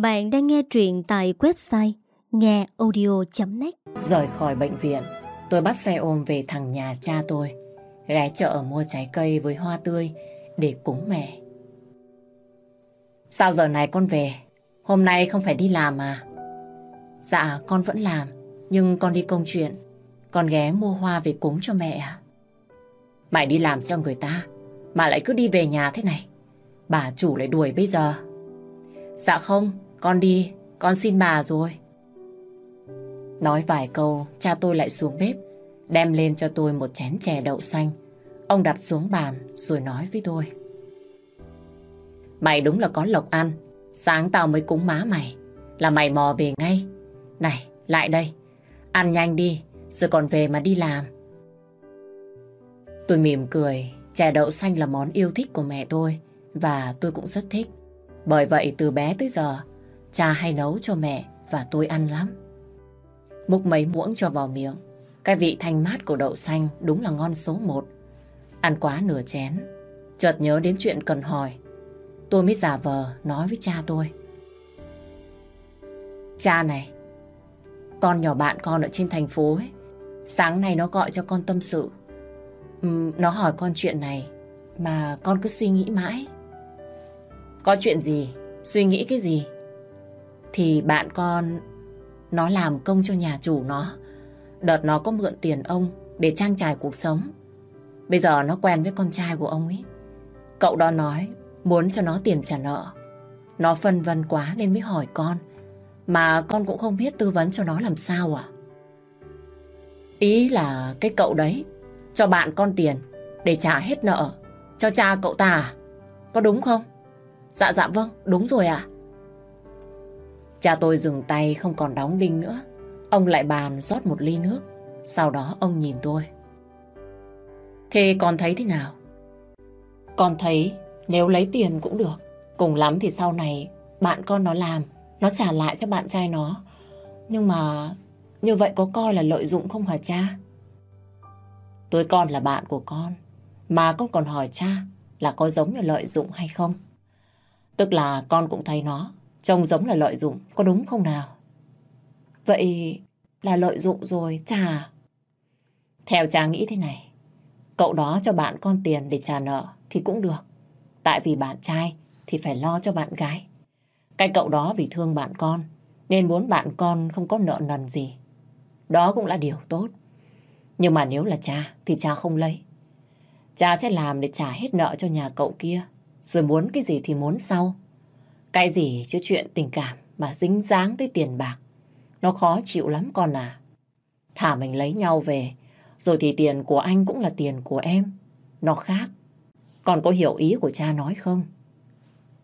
Bạn đang nghe truyện tại website ngheaudio.net Rời khỏi bệnh viện, tôi bắt xe ôm về thằng nhà cha tôi. Ghé chợ mua trái cây với hoa tươi để cúng mẹ. Sao giờ này con về? Hôm nay không phải đi làm à? Dạ, con vẫn làm, nhưng con đi công chuyện. Con ghé mua hoa về cúng cho mẹ à? Mày đi làm cho người ta, mà lại cứ đi về nhà thế này. Bà chủ lại đuổi bây giờ. Dạ không, con đi, con xin bà rồi. Nói vài câu, cha tôi lại xuống bếp, đem lên cho tôi một chén chè đậu xanh. Ông đặt xuống bàn rồi nói với tôi. Mày đúng là có lộc ăn, sáng tao mới cúng má mày, là mày mò về ngay. Này, lại đây, ăn nhanh đi, rồi còn về mà đi làm. Tôi mỉm cười, chè đậu xanh là món yêu thích của mẹ tôi, và tôi cũng rất thích. Bởi vậy từ bé tới giờ, cha hay nấu cho mẹ và tôi ăn lắm. Múc mấy muỗng cho vào miệng. Cái vị thanh mát của đậu xanh đúng là ngon số một. Ăn quá nửa chén. Chợt nhớ đến chuyện cần hỏi. Tôi mới giả vờ nói với cha tôi. Cha này, con nhỏ bạn con ở trên thành phố ấy, sáng nay nó gọi cho con tâm sự. Uhm, nó hỏi con chuyện này mà con cứ suy nghĩ mãi. Có chuyện gì? Suy nghĩ cái gì? Thì bạn con nó làm công cho nhà chủ nó. Đợt nó có mượn tiền ông để trang trải cuộc sống. Bây giờ nó quen với con trai của ông ấy. Cậu đó nói muốn cho nó tiền trả nợ. Nó phân vân quá nên mới hỏi con. Mà con cũng không biết tư vấn cho nó làm sao à. Ý là cái cậu đấy cho bạn con tiền để trả hết nợ cho cha cậu ta à? Có đúng không? Dạ dạ vâng, đúng rồi ạ. Cha tôi dừng tay không còn đóng đinh nữa. Ông lại bàn rót một ly nước. Sau đó ông nhìn tôi. Thế con thấy thế nào? Con thấy nếu lấy tiền cũng được. Cùng lắm thì sau này bạn con nó làm, nó trả lại cho bạn trai nó. Nhưng mà như vậy có coi là lợi dụng không hả cha? Tôi con là bạn của con. Mà con còn hỏi cha là có giống như lợi dụng hay không? Tức là con cũng thấy nó trông giống là lợi dụng, có đúng không nào? Vậy là lợi dụng rồi, cha Theo cha nghĩ thế này, cậu đó cho bạn con tiền để trả nợ thì cũng được. Tại vì bạn trai thì phải lo cho bạn gái. Cái cậu đó vì thương bạn con, nên muốn bạn con không có nợ nần gì. Đó cũng là điều tốt. Nhưng mà nếu là cha thì cha không lấy. Cha sẽ làm để trả hết nợ cho nhà cậu kia. Rồi muốn cái gì thì muốn sau. Cái gì chứ chuyện tình cảm mà dính dáng tới tiền bạc. Nó khó chịu lắm con à. Thả mình lấy nhau về. Rồi thì tiền của anh cũng là tiền của em. Nó khác. Con có hiểu ý của cha nói không?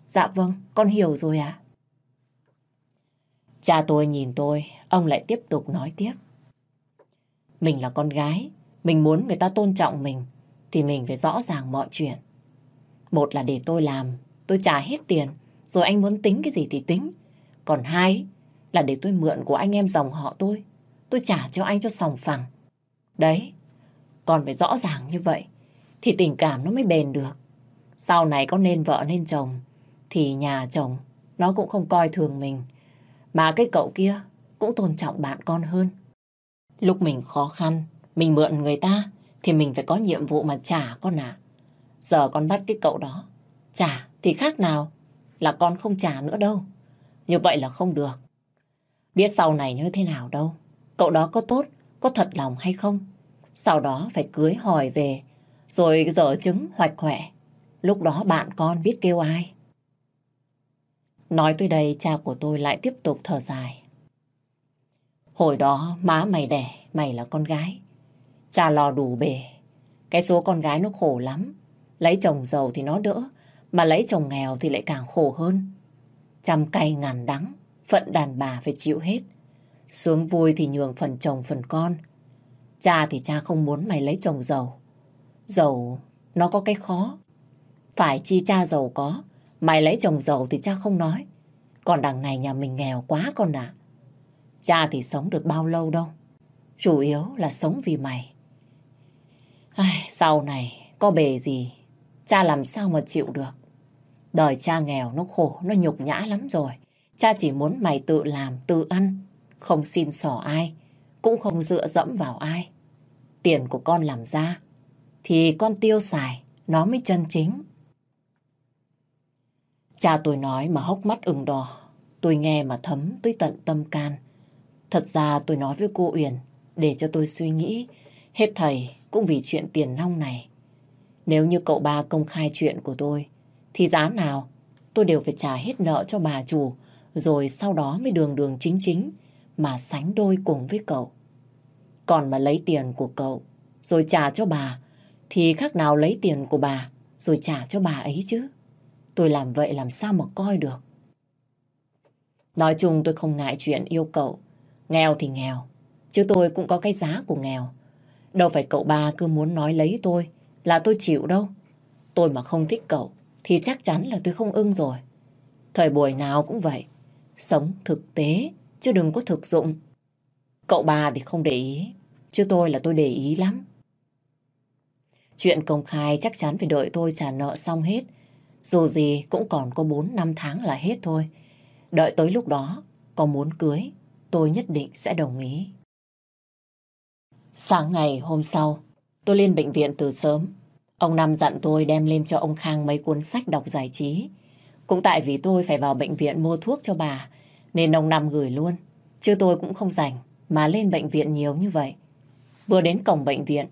Dạ vâng, con hiểu rồi ạ. Cha tôi nhìn tôi, ông lại tiếp tục nói tiếp. Mình là con gái, mình muốn người ta tôn trọng mình, thì mình phải rõ ràng mọi chuyện. Một là để tôi làm, tôi trả hết tiền, rồi anh muốn tính cái gì thì tính. Còn hai là để tôi mượn của anh em dòng họ tôi, tôi trả cho anh cho sòng phẳng. Đấy, còn phải rõ ràng như vậy, thì tình cảm nó mới bền được. Sau này có nên vợ nên chồng, thì nhà chồng nó cũng không coi thường mình. Mà cái cậu kia cũng tôn trọng bạn con hơn. Lúc mình khó khăn, mình mượn người ta thì mình phải có nhiệm vụ mà trả con à. Giờ con bắt cái cậu đó, trả thì khác nào là con không trả nữa đâu. Như vậy là không được. Biết sau này như thế nào đâu. Cậu đó có tốt, có thật lòng hay không? Sau đó phải cưới hỏi về, rồi dở chứng hoạch khỏe. Lúc đó bạn con biết kêu ai. Nói tới đây cha của tôi lại tiếp tục thở dài. Hồi đó má mày đẻ, mày là con gái. Cha lo đủ bề. Cái số con gái nó khổ lắm. Lấy chồng giàu thì nó đỡ, mà lấy chồng nghèo thì lại càng khổ hơn. Trăm cay ngàn đắng, phận đàn bà phải chịu hết. Sướng vui thì nhường phần chồng phần con. Cha thì cha không muốn mày lấy chồng giàu. Giàu nó có cái khó. Phải chi cha giàu có, mày lấy chồng giàu thì cha không nói. Còn đằng này nhà mình nghèo quá con à. Cha thì sống được bao lâu đâu. Chủ yếu là sống vì mày. Ai, sau này có bề gì, cha làm sao mà chịu được. Đời cha nghèo nó khổ, nó nhục nhã lắm rồi. Cha chỉ muốn mày tự làm, tự ăn, không xin xỏ ai, cũng không dựa dẫm vào ai. Tiền của con làm ra, thì con tiêu xài, nó mới chân chính. Cha tôi nói mà hốc mắt ửng đỏ, tôi nghe mà thấm tới tận tâm can. Thật ra tôi nói với cô Uyển để cho tôi suy nghĩ, hết thầy cũng vì chuyện tiền nong này. Nếu như cậu ba công khai chuyện của tôi, thì giá nào tôi đều phải trả hết nợ cho bà chủ, rồi sau đó mới đường đường chính chính mà sánh đôi cùng với cậu. Còn mà lấy tiền của cậu rồi trả cho bà, thì khác nào lấy tiền của bà rồi trả cho bà ấy chứ. Tôi làm vậy làm sao mà coi được. Nói chung tôi không ngại chuyện yêu cậu. Nghèo thì nghèo, chứ tôi cũng có cái giá của nghèo. Đâu phải cậu ba cứ muốn nói lấy tôi là tôi chịu đâu. Tôi mà không thích cậu thì chắc chắn là tôi không ưng rồi. Thời buổi nào cũng vậy. Sống thực tế chứ đừng có thực dụng. Cậu bà thì không để ý, chứ tôi là tôi để ý lắm. Chuyện công khai chắc chắn phải đợi tôi trả nợ xong hết. Dù gì cũng còn có 4 năm tháng là hết thôi. Đợi tới lúc đó, có muốn cưới, tôi nhất định sẽ đồng ý. Sáng ngày hôm sau, tôi lên bệnh viện từ sớm. Ông Năm dặn tôi đem lên cho ông Khang mấy cuốn sách đọc giải trí. Cũng tại vì tôi phải vào bệnh viện mua thuốc cho bà, nên ông Năm gửi luôn. Chứ tôi cũng không rảnh mà lên bệnh viện nhiều như vậy. Vừa đến cổng bệnh viện,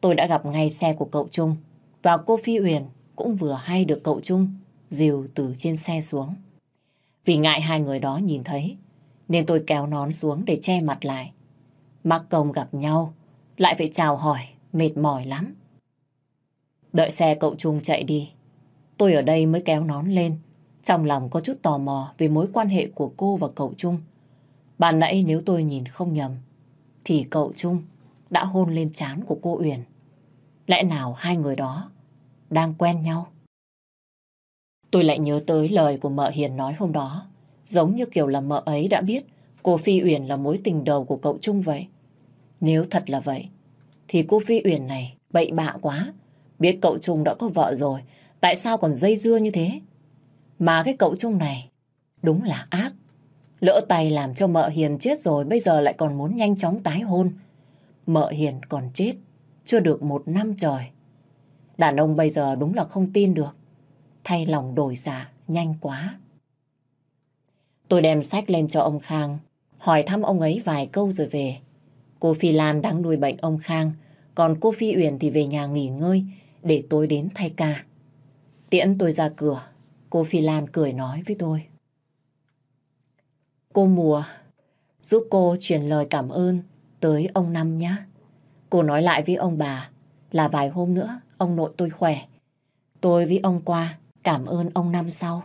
tôi đã gặp ngay xe của cậu Trung. Và cô Phi Uyển cũng vừa hay được cậu Trung dìu từ trên xe xuống. Vì ngại hai người đó nhìn thấy, nên tôi kéo nón xuống để che mặt lại. Mắc công gặp nhau, lại phải chào hỏi, mệt mỏi lắm. Đợi xe cậu Trung chạy đi, tôi ở đây mới kéo nón lên. Trong lòng có chút tò mò về mối quan hệ của cô và cậu Trung. Bạn nãy nếu tôi nhìn không nhầm, thì cậu Trung đã hôn lên trán của cô Uyển. Lẽ nào hai người đó đang quen nhau? Tôi lại nhớ tới lời của mợ Hiền nói hôm đó. Giống như kiểu là mợ ấy đã biết cô Phi Uyển là mối tình đầu của cậu Trung vậy. Nếu thật là vậy, thì cô Phi Uyển này bậy bạ quá. Biết cậu Trung đã có vợ rồi, tại sao còn dây dưa như thế? Mà cái cậu Trung này đúng là ác. Lỡ tay làm cho mợ Hiền chết rồi bây giờ lại còn muốn nhanh chóng tái hôn. Mợ Hiền còn chết, chưa được một năm trời. Đàn ông bây giờ đúng là không tin được. Thay lòng đổi giả, nhanh quá. Tôi đem sách lên cho ông Khang, hỏi thăm ông ấy vài câu rồi về. Cô Phi Lan đang nuôi bệnh ông Khang, còn cô Phi Uyển thì về nhà nghỉ ngơi để tôi đến thay ca. Tiễn tôi ra cửa, cô Phi Lan cười nói với tôi. Cô Mùa, giúp cô truyền lời cảm ơn tới ông Năm nhé. Cô nói lại với ông bà là vài hôm nữa ông nội tôi khỏe. Tôi với ông qua cảm ơn ông Năm sau.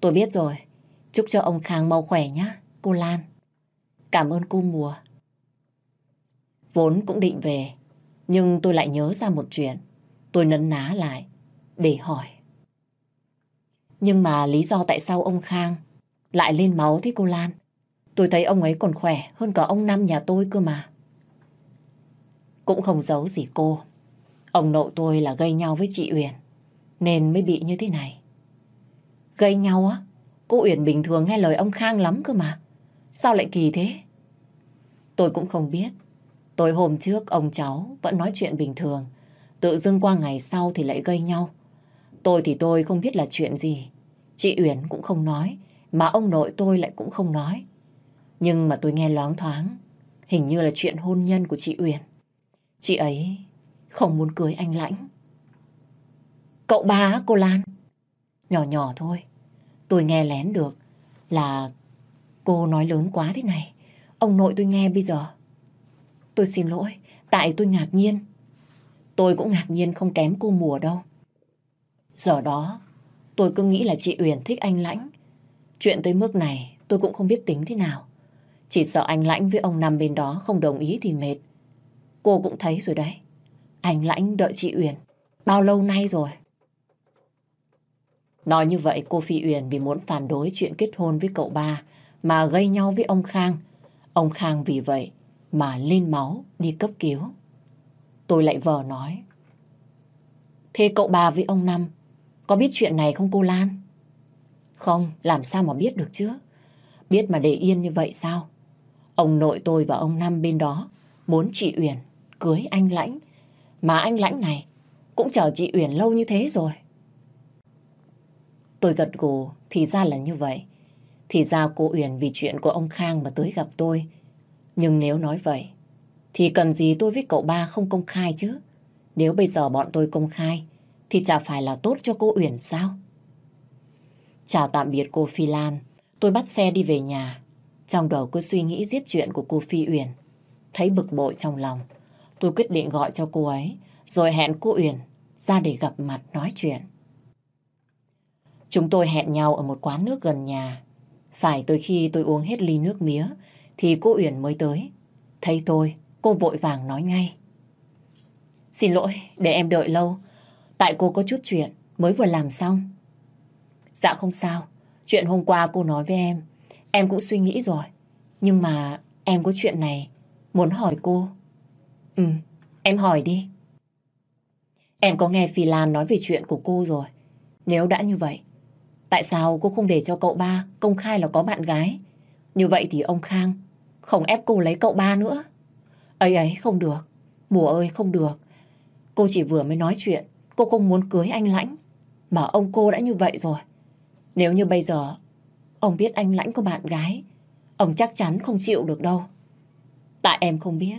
Tôi biết rồi, chúc cho ông Khang mau khỏe nhé, cô Lan. Cảm ơn cô Mùa. Vốn cũng định về, nhưng tôi lại nhớ ra một chuyện. Tôi nấn ná lại để hỏi. Nhưng mà lý do tại sao ông Khang lại lên máu thế cô Lan? Tôi thấy ông ấy còn khỏe hơn cả ông Năm nhà tôi cơ mà. Cũng không giấu gì cô. Ông nội tôi là gây nhau với chị Uyển, nên mới bị như thế này. Gây nhau á? Cô Uyển bình thường nghe lời ông Khang lắm cơ mà. Sao lại kỳ thế? Tôi cũng không biết. Tối hôm trước ông cháu vẫn nói chuyện bình thường. Tự dưng qua ngày sau thì lại gây nhau. Tôi thì tôi không biết là chuyện gì. Chị Uyển cũng không nói, mà ông nội tôi lại cũng không nói. Nhưng mà tôi nghe loáng thoáng, hình như là chuyện hôn nhân của chị Uyển. Chị ấy không muốn cưới anh Lãnh. Cậu ba cô Lan? Nhỏ nhỏ thôi. Tôi nghe lén được là cô nói lớn quá thế này. Ông nội tôi nghe bây giờ. Tôi xin lỗi, tại tôi ngạc nhiên. Tôi cũng ngạc nhiên không kém cô mùa đâu. Giờ đó, tôi cứ nghĩ là chị Uyển thích anh Lãnh. Chuyện tới mức này tôi cũng không biết tính thế nào. Chỉ sợ anh Lãnh với ông nằm bên đó không đồng ý thì mệt. Cô cũng thấy rồi đấy. Anh Lãnh đợi chị Uyển bao lâu nay rồi. Nói như vậy cô Phi Uyển vì muốn phản đối chuyện kết hôn với cậu ba mà gây nhau với ông Khang. Ông Khang vì vậy mà lên máu đi cấp cứu. Tôi lại vờ nói. Thế cậu bà với ông Năm có biết chuyện này không cô Lan? Không, làm sao mà biết được chứ? Biết mà để yên như vậy sao? Ông nội tôi và ông Năm bên đó muốn chị Uyển cưới anh Lãnh. Mà anh Lãnh này cũng chờ chị Uyển lâu như thế rồi. Tôi gật gù, thì ra là như vậy. Thì ra cô Uyển vì chuyện của ông Khang mà tới gặp tôi. Nhưng nếu nói vậy, thì cần gì tôi với cậu ba không công khai chứ? Nếu bây giờ bọn tôi công khai, thì chả phải là tốt cho cô Uyển sao? Chào tạm biệt cô Phi Lan, tôi bắt xe đi về nhà. Trong đầu cứ suy nghĩ giết chuyện của cô Phi Uyển. Thấy bực bội trong lòng, tôi quyết định gọi cho cô ấy, rồi hẹn cô Uyển ra để gặp mặt nói chuyện. Chúng tôi hẹn nhau ở một quán nước gần nhà. Phải tới khi tôi uống hết ly nước mía, thì cô Uyển mới tới. Thấy tôi, cô vội vàng nói ngay. Xin lỗi, để em đợi lâu. Tại cô có chút chuyện, mới vừa làm xong. Dạ không sao, chuyện hôm qua cô nói với em, em cũng suy nghĩ rồi. Nhưng mà em có chuyện này, muốn hỏi cô. Ừ, em hỏi đi. Em có nghe Phi Lan nói về chuyện của cô rồi. Nếu đã như vậy, tại sao cô không để cho cậu ba công khai là có bạn gái? Như vậy thì ông Khang không ép cô lấy cậu ba nữa ấy ấy không được, mùa ơi không được. Cô chỉ vừa mới nói chuyện, cô không muốn cưới anh Lãnh. Mà ông cô đã như vậy rồi. Nếu như bây giờ ông biết anh Lãnh có bạn gái, ông chắc chắn không chịu được đâu. Tại em không biết.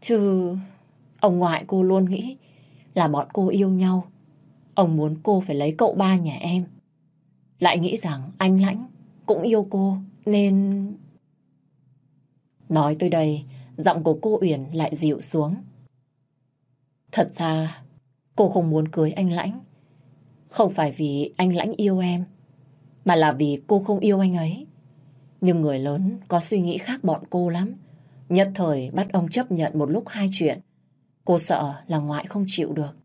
Chứ ông ngoại cô luôn nghĩ là bọn cô yêu nhau. Ông muốn cô phải lấy cậu ba nhà em. Lại nghĩ rằng anh Lãnh cũng yêu cô nên... Nói tới đây, giọng của cô Uyển lại dịu xuống. Thật ra, cô không muốn cưới anh Lãnh. Không phải vì anh Lãnh yêu em, mà là vì cô không yêu anh ấy. Nhưng người lớn có suy nghĩ khác bọn cô lắm. Nhất thời bắt ông chấp nhận một lúc hai chuyện. Cô sợ là ngoại không chịu được.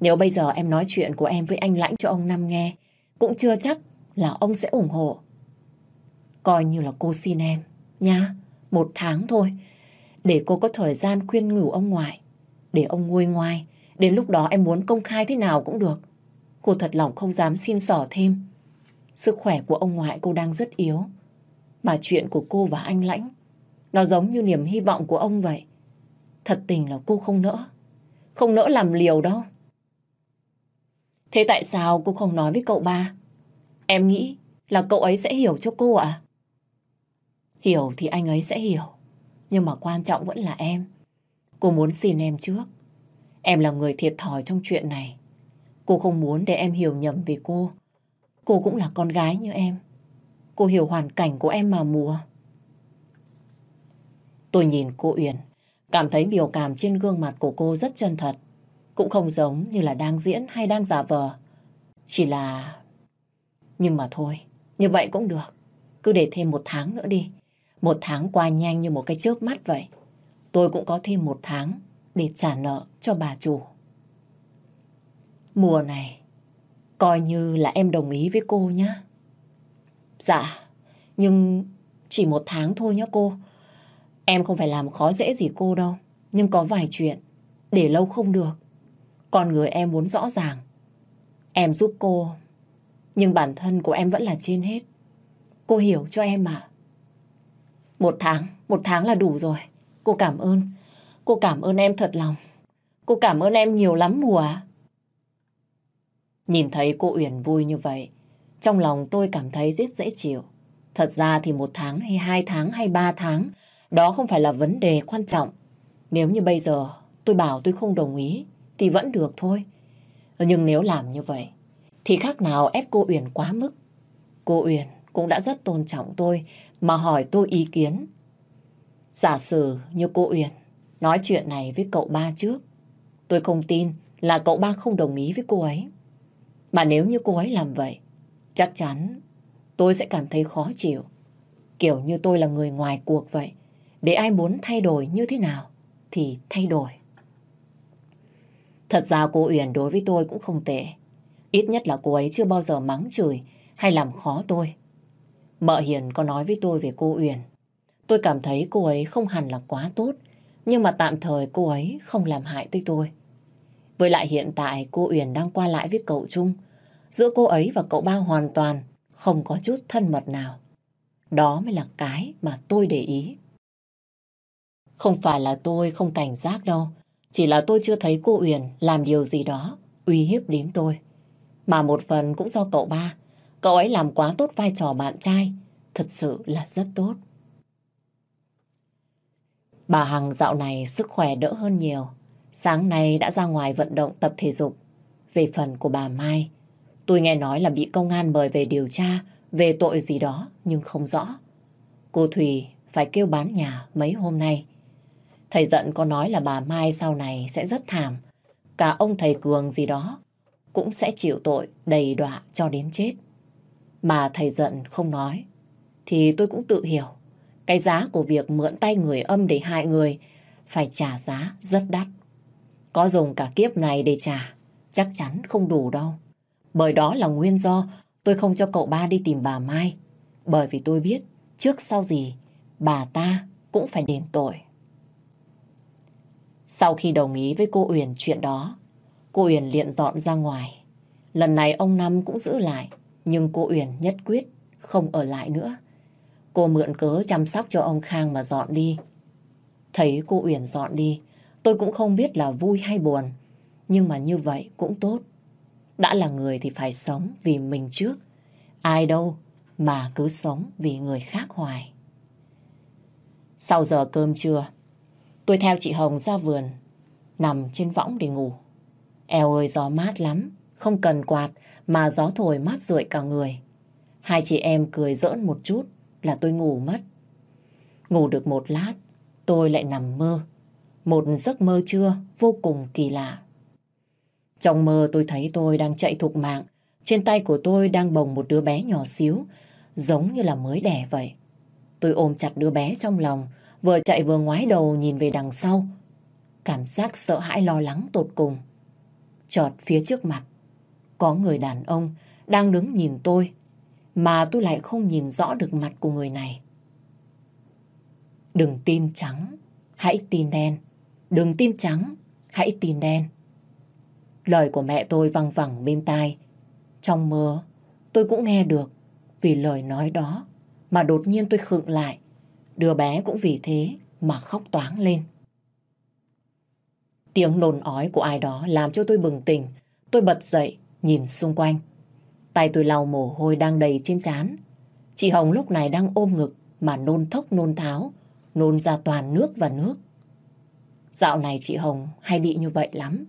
Nếu bây giờ em nói chuyện của em với anh Lãnh cho ông Năm nghe, cũng chưa chắc là ông sẽ ủng hộ. Coi như là cô xin em, nha. Một tháng thôi, để cô có thời gian khuyên ngủ ông ngoại, để ông nguôi ngoai. Đến lúc đó em muốn công khai thế nào cũng được. Cô thật lòng không dám xin sỏ thêm. Sức khỏe của ông ngoại cô đang rất yếu. Mà chuyện của cô và anh Lãnh, nó giống như niềm hy vọng của ông vậy. Thật tình là cô không nỡ. Không nỡ làm liều đâu. Thế tại sao cô không nói với cậu ba? Em nghĩ là cậu ấy sẽ hiểu cho cô ạ. Hiểu thì anh ấy sẽ hiểu. Nhưng mà quan trọng vẫn là em. Cô muốn xin em trước. Em là người thiệt thòi trong chuyện này. Cô không muốn để em hiểu nhầm về cô. Cô cũng là con gái như em. Cô hiểu hoàn cảnh của em mà mùa. Tôi nhìn cô Uyển, cảm thấy biểu cảm trên gương mặt của cô rất chân thật. Cũng không giống như là đang diễn hay đang giả vờ. Chỉ là... Nhưng mà thôi, như vậy cũng được. Cứ để thêm một tháng nữa đi. Một tháng qua nhanh như một cái chớp mắt vậy. Tôi cũng có thêm một tháng để trả nợ cho bà chủ. Mùa này, coi như là em đồng ý với cô nhé. Dạ, nhưng chỉ một tháng thôi nhé cô. Em không phải làm khó dễ gì cô đâu. Nhưng có vài chuyện, để lâu không được. Con người em muốn rõ ràng. Em giúp cô, nhưng bản thân của em vẫn là trên hết. Cô hiểu cho em mà. Một tháng, một tháng là đủ rồi. Cô cảm ơn. Cô cảm ơn em thật lòng. Cô cảm ơn em nhiều lắm mùa Nhìn thấy cô Uyển vui như vậy, trong lòng tôi cảm thấy rất dễ chịu. Thật ra thì một tháng hay hai tháng hay ba tháng, đó không phải là vấn đề quan trọng. Nếu như bây giờ tôi bảo tôi không đồng ý, thì vẫn được thôi. Nhưng nếu làm như vậy, thì khác nào ép cô Uyển quá mức. Cô Uyển cũng đã rất tôn trọng tôi mà hỏi tôi ý kiến. Giả sử như cô Uyển nói chuyện này với cậu ba trước, tôi không tin là cậu ba không đồng ý với cô ấy. Mà nếu như cô ấy làm vậy, chắc chắn tôi sẽ cảm thấy khó chịu. Kiểu như tôi là người ngoài cuộc vậy. Để ai muốn thay đổi như thế nào thì thay đổi. Thật ra cô Uyển đối với tôi cũng không tệ. Ít nhất là cô ấy chưa bao giờ mắng chửi hay làm khó tôi. Mợ Hiền có nói với tôi về cô Uyển. Tôi cảm thấy cô ấy không hẳn là quá tốt, nhưng mà tạm thời cô ấy không làm hại tới tôi. Với lại hiện tại cô Uyển đang qua lại với cậu Trung. Giữa cô ấy và cậu ba hoàn toàn không có chút thân mật nào. Đó mới là cái mà tôi để ý. Không phải là tôi không cảnh giác đâu. Chỉ là tôi chưa thấy cô Uyển làm điều gì đó uy hiếp đến tôi. Mà một phần cũng do cậu ba. Cậu ấy làm quá tốt vai trò bạn trai. Thật sự là rất tốt. Bà Hằng dạo này sức khỏe đỡ hơn nhiều. Sáng nay đã ra ngoài vận động tập thể dục. Về phần của bà Mai, tôi nghe nói là bị công an mời về điều tra về tội gì đó nhưng không rõ. Cô Thùy phải kêu bán nhà mấy hôm nay. Thầy giận có nói là bà Mai sau này sẽ rất thảm. Cả ông thầy Cường gì đó cũng sẽ chịu tội đầy đọa cho đến chết. Mà thầy giận không nói, thì tôi cũng tự hiểu. Cái giá của việc mượn tay người âm để hại người phải trả giá rất đắt. Có dùng cả kiếp này để trả, chắc chắn không đủ đâu. Bởi đó là nguyên do tôi không cho cậu ba đi tìm bà Mai. Bởi vì tôi biết trước sau gì bà ta cũng phải đền tội. Sau khi đồng ý với cô Uyển chuyện đó, cô Uyển liền dọn ra ngoài. Lần này ông Năm cũng giữ lại, nhưng cô Uyển nhất quyết không ở lại nữa. Cô mượn cớ chăm sóc cho ông Khang mà dọn đi. Thấy cô Uyển dọn đi, tôi cũng không biết là vui hay buồn. Nhưng mà như vậy cũng tốt. Đã là người thì phải sống vì mình trước. Ai đâu mà cứ sống vì người khác hoài. Sau giờ cơm trưa, tôi theo chị Hồng ra vườn, nằm trên võng để ngủ. Eo ơi gió mát lắm, không cần quạt mà gió thổi mát rượi cả người. Hai chị em cười giỡn một chút là tôi ngủ mất. Ngủ được một lát, tôi lại nằm mơ. Một giấc mơ trưa vô cùng kỳ lạ. Trong mơ tôi thấy tôi đang chạy thục mạng, trên tay của tôi đang bồng một đứa bé nhỏ xíu, giống như là mới đẻ vậy. Tôi ôm chặt đứa bé trong lòng, vừa chạy vừa ngoái đầu nhìn về đằng sau. Cảm giác sợ hãi lo lắng tột cùng. Chợt phía trước mặt, có người đàn ông đang đứng nhìn tôi, mà tôi lại không nhìn rõ được mặt của người này. Đừng tin trắng, hãy tin đen. Đừng tin trắng, hãy tin đen. Lời của mẹ tôi văng vẳng bên tai. Trong mơ, tôi cũng nghe được vì lời nói đó mà đột nhiên tôi khựng lại. Đứa bé cũng vì thế mà khóc toáng lên. Tiếng nồn ói của ai đó làm cho tôi bừng tỉnh. Tôi bật dậy, nhìn xung quanh. Tay tôi lau mồ hôi đang đầy trên trán. Chị Hồng lúc này đang ôm ngực mà nôn thốc nôn tháo, nôn ra toàn nước và nước. Dạo này chị Hồng hay bị như vậy lắm.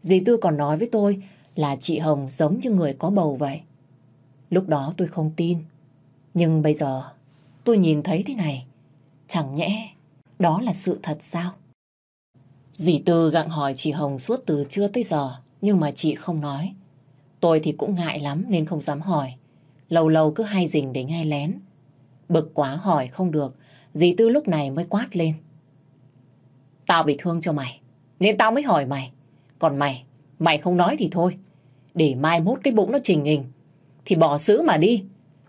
Dì Tư còn nói với tôi là chị Hồng giống như người có bầu vậy. Lúc đó tôi không tin. Nhưng bây giờ tôi nhìn thấy thế này. Chẳng nhẽ đó là sự thật sao? Dì Tư gặng hỏi chị Hồng suốt từ trưa tới giờ nhưng mà chị không nói. Tôi thì cũng ngại lắm nên không dám hỏi. Lâu lâu cứ hay dình để nghe lén. Bực quá hỏi không được dì Tư lúc này mới quát lên. Tao bị thương cho mày nên tao mới hỏi mày. Còn mày, mày không nói thì thôi. Để mai mốt cái bụng nó trình hình thì bỏ xứ mà đi.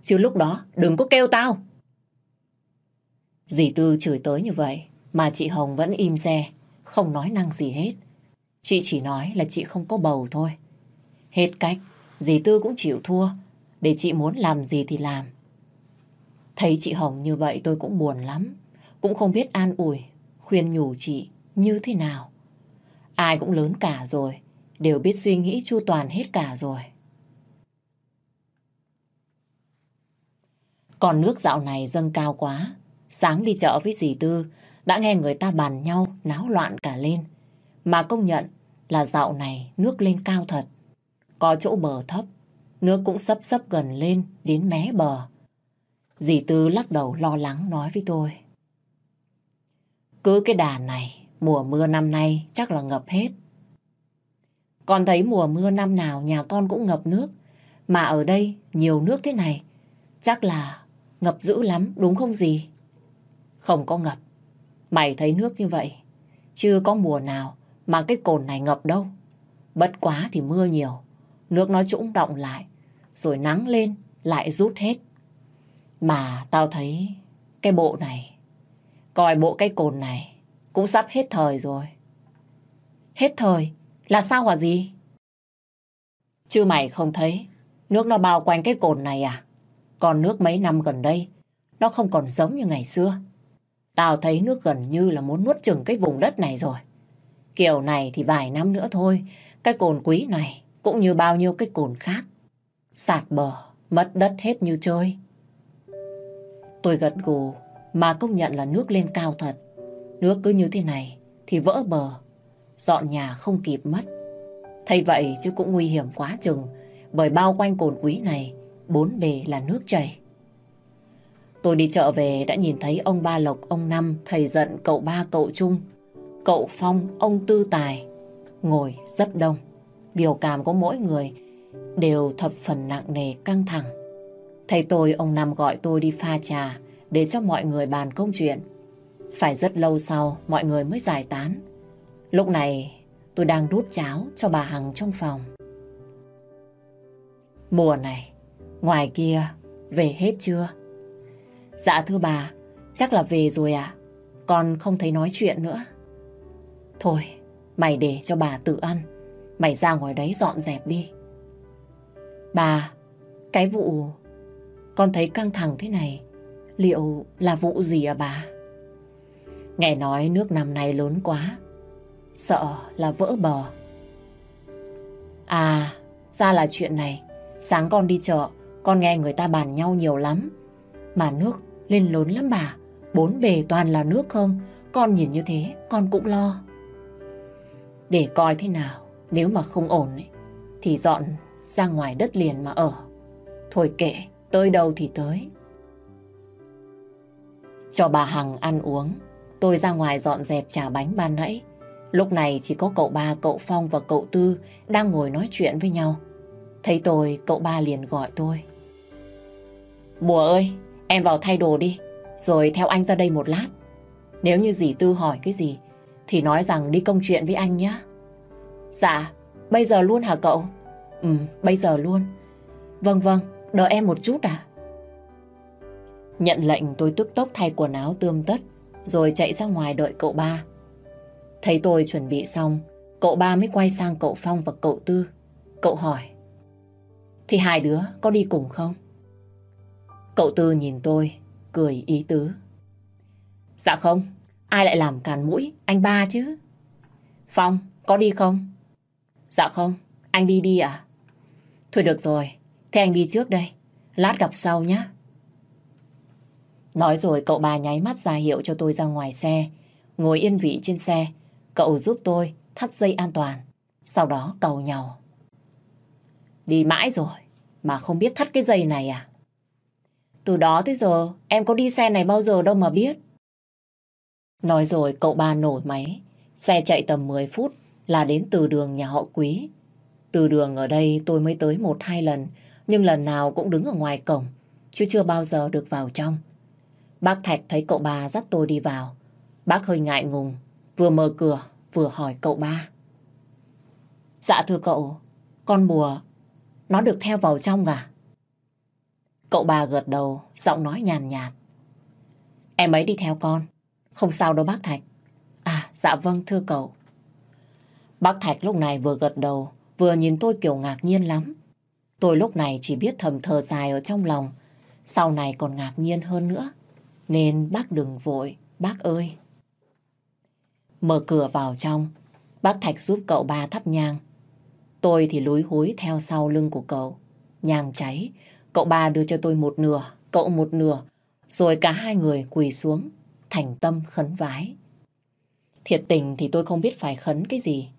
Chứ lúc đó đừng có kêu tao. Dì Tư chửi tới như vậy mà chị Hồng vẫn im re, không nói năng gì hết. Chị chỉ nói là chị không có bầu thôi. Hết cách, dì Tư cũng chịu thua, để chị muốn làm gì thì làm. Thấy chị Hồng như vậy tôi cũng buồn lắm, cũng không biết an ủi, khuyên nhủ chị như thế nào. Ai cũng lớn cả rồi, đều biết suy nghĩ chu toàn hết cả rồi. Còn nước dạo này dâng cao quá. Sáng đi chợ với dì Tư, đã nghe người ta bàn nhau, náo loạn cả lên. Mà công nhận là dạo này nước lên cao thật. Có chỗ bờ thấp, nước cũng sấp sấp gần lên đến mé bờ. Dì Tư lắc đầu lo lắng nói với tôi. Cứ cái đà này, mùa mưa năm nay chắc là ngập hết. Con thấy mùa mưa năm nào nhà con cũng ngập nước. Mà ở đây nhiều nước thế này, chắc là ngập dữ lắm đúng không gì? Không có ngập. Mày thấy nước như vậy, chưa có mùa nào mà cái cồn này ngập đâu. Bất quá thì mưa nhiều, nước nó trũng động lại, rồi nắng lên lại rút hết. Mà tao thấy cái bộ này, coi bộ cái cồn này cũng sắp hết thời rồi. Hết thời? Là sao hả gì? Chứ mày không thấy nước nó bao quanh cái cồn này à? Còn nước mấy năm gần đây, nó không còn giống như ngày xưa. Tao thấy nước gần như là muốn nuốt chừng cái vùng đất này rồi. Kiểu này thì vài năm nữa thôi, cái cồn quý này cũng như bao nhiêu cái cồn khác. Sạt bờ, mất đất hết như chơi. Tôi gật gù mà công nhận là nước lên cao thật. Nước cứ như thế này thì vỡ bờ, dọn nhà không kịp mất. Thay vậy chứ cũng nguy hiểm quá chừng, bởi bao quanh cồn quý này, bốn bề là nước chảy. Tôi đi chợ về đã nhìn thấy ông Ba Lộc, ông Năm, thầy giận, cậu Ba, cậu Trung, cậu Phong, ông Tư Tài, ngồi rất đông. Biểu cảm của mỗi người đều thập phần nặng nề căng thẳng. Thầy tôi, ông Năm gọi tôi đi pha trà để cho mọi người bàn công chuyện. Phải rất lâu sau mọi người mới giải tán. Lúc này tôi đang đút cháo cho bà Hằng trong phòng. Mùa này, ngoài kia về hết chưa? Dạ thưa bà, chắc là về rồi à? Con không thấy nói chuyện nữa. Thôi, mày để cho bà tự ăn. Mày ra ngoài đấy dọn dẹp đi. Bà, cái vụ... Con thấy căng thẳng thế này, liệu là vụ gì à bà? Nghe nói nước năm nay lớn quá, sợ là vỡ bờ. À, ra là chuyện này. Sáng con đi chợ, con nghe người ta bàn nhau nhiều lắm. Mà nước lên lớn lắm bà. Bốn bề toàn là nước không? Con nhìn như thế, con cũng lo. Để coi thế nào, nếu mà không ổn ấy, thì dọn ra ngoài đất liền mà ở. Thôi kệ, tới đâu thì tới. Cho bà Hằng ăn uống, tôi ra ngoài dọn dẹp trà bánh ban nãy. Lúc này chỉ có cậu ba, cậu Phong và cậu Tư đang ngồi nói chuyện với nhau. Thấy tôi, cậu ba liền gọi tôi. Mùa ơi, em vào thay đồ đi, rồi theo anh ra đây một lát. Nếu như dì Tư hỏi cái gì, thì nói rằng đi công chuyện với anh nhé. Dạ, bây giờ luôn hả cậu? Ừ, bây giờ luôn. Vâng vâng, đợi em một chút à? Nhận lệnh tôi tức tốc thay quần áo tươm tất, rồi chạy ra ngoài đợi cậu ba. Thấy tôi chuẩn bị xong, cậu ba mới quay sang cậu Phong và cậu Tư. Cậu hỏi. Thì hai đứa có đi cùng không? Cậu Tư nhìn tôi, cười ý tứ. Dạ không, ai lại làm càn mũi, anh ba chứ. Phong, có đi không? Dạ không, anh đi đi à? Thôi được rồi, thế anh đi trước đây, lát gặp sau nhé. Nói rồi cậu bà nháy mắt ra hiệu cho tôi ra ngoài xe, ngồi yên vị trên xe, cậu giúp tôi thắt dây an toàn, sau đó cầu nhau. Đi mãi rồi, mà không biết thắt cái dây này à? Từ đó tới giờ, em có đi xe này bao giờ đâu mà biết. Nói rồi cậu ba nổ máy, xe chạy tầm 10 phút là đến từ đường nhà họ Quý. Từ đường ở đây tôi mới tới một hai lần, nhưng lần nào cũng đứng ở ngoài cổng, chứ chưa bao giờ được vào trong. Bác Thạch thấy cậu ba dắt tôi đi vào. Bác hơi ngại ngùng, vừa mở cửa, vừa hỏi cậu ba. Dạ thưa cậu, con mùa, nó được theo vào trong à? Cậu ba gật đầu, giọng nói nhàn nhạt. Em ấy đi theo con, không sao đâu bác Thạch. À, dạ vâng thưa cậu. Bác Thạch lúc này vừa gật đầu, vừa nhìn tôi kiểu ngạc nhiên lắm. Tôi lúc này chỉ biết thầm thờ dài ở trong lòng, sau này còn ngạc nhiên hơn nữa. Nên bác đừng vội, bác ơi. Mở cửa vào trong, bác Thạch giúp cậu ba thắp nhang. Tôi thì lúi húi theo sau lưng của cậu. Nhang cháy, cậu ba đưa cho tôi một nửa, cậu một nửa, rồi cả hai người quỳ xuống, thành tâm khấn vái. Thiệt tình thì tôi không biết phải khấn cái gì,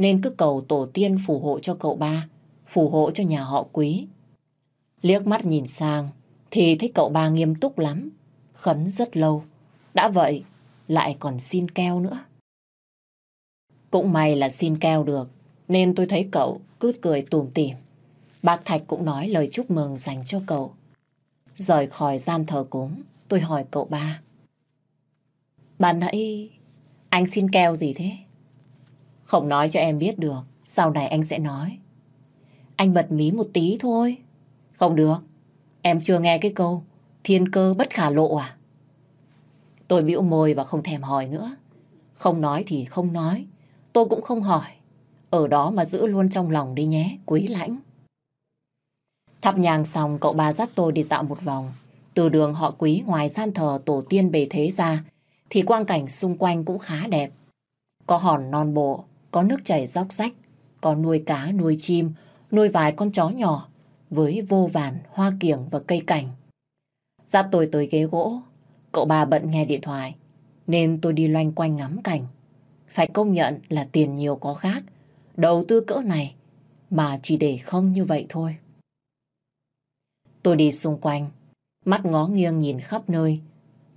nên cứ cầu tổ tiên phù hộ cho cậu ba, phù hộ cho nhà họ quý. Liếc mắt nhìn sang, thì thấy cậu ba nghiêm túc lắm, khấn rất lâu. Đã vậy, lại còn xin keo nữa. Cũng may là xin keo được, nên tôi thấy cậu cứ cười tùm tỉm. Bác Thạch cũng nói lời chúc mừng dành cho cậu. Rời khỏi gian thờ cúng, tôi hỏi cậu ba. Bạn nãy anh xin keo gì thế? Không nói cho em biết được, sau này anh sẽ nói. Anh bật mí một tí thôi. Không được, em chưa nghe cái câu thiên cơ bất khả lộ à? Tôi bĩu môi và không thèm hỏi nữa. Không nói thì không nói, tôi cũng không hỏi. Ở đó mà giữ luôn trong lòng đi nhé, quý lãnh. Thắp nhang xong, cậu ba dắt tôi đi dạo một vòng. Từ đường họ quý ngoài gian thờ tổ tiên bề thế ra, thì quang cảnh xung quanh cũng khá đẹp. Có hòn non bộ, có nước chảy róc rách, có nuôi cá, nuôi chim, nuôi vài con chó nhỏ, với vô vàn hoa kiểng và cây cảnh. Dắt tôi tới ghế gỗ, cậu bà bận nghe điện thoại, nên tôi đi loanh quanh ngắm cảnh. Phải công nhận là tiền nhiều có khác, đầu tư cỡ này mà chỉ để không như vậy thôi. Tôi đi xung quanh, mắt ngó nghiêng nhìn khắp nơi,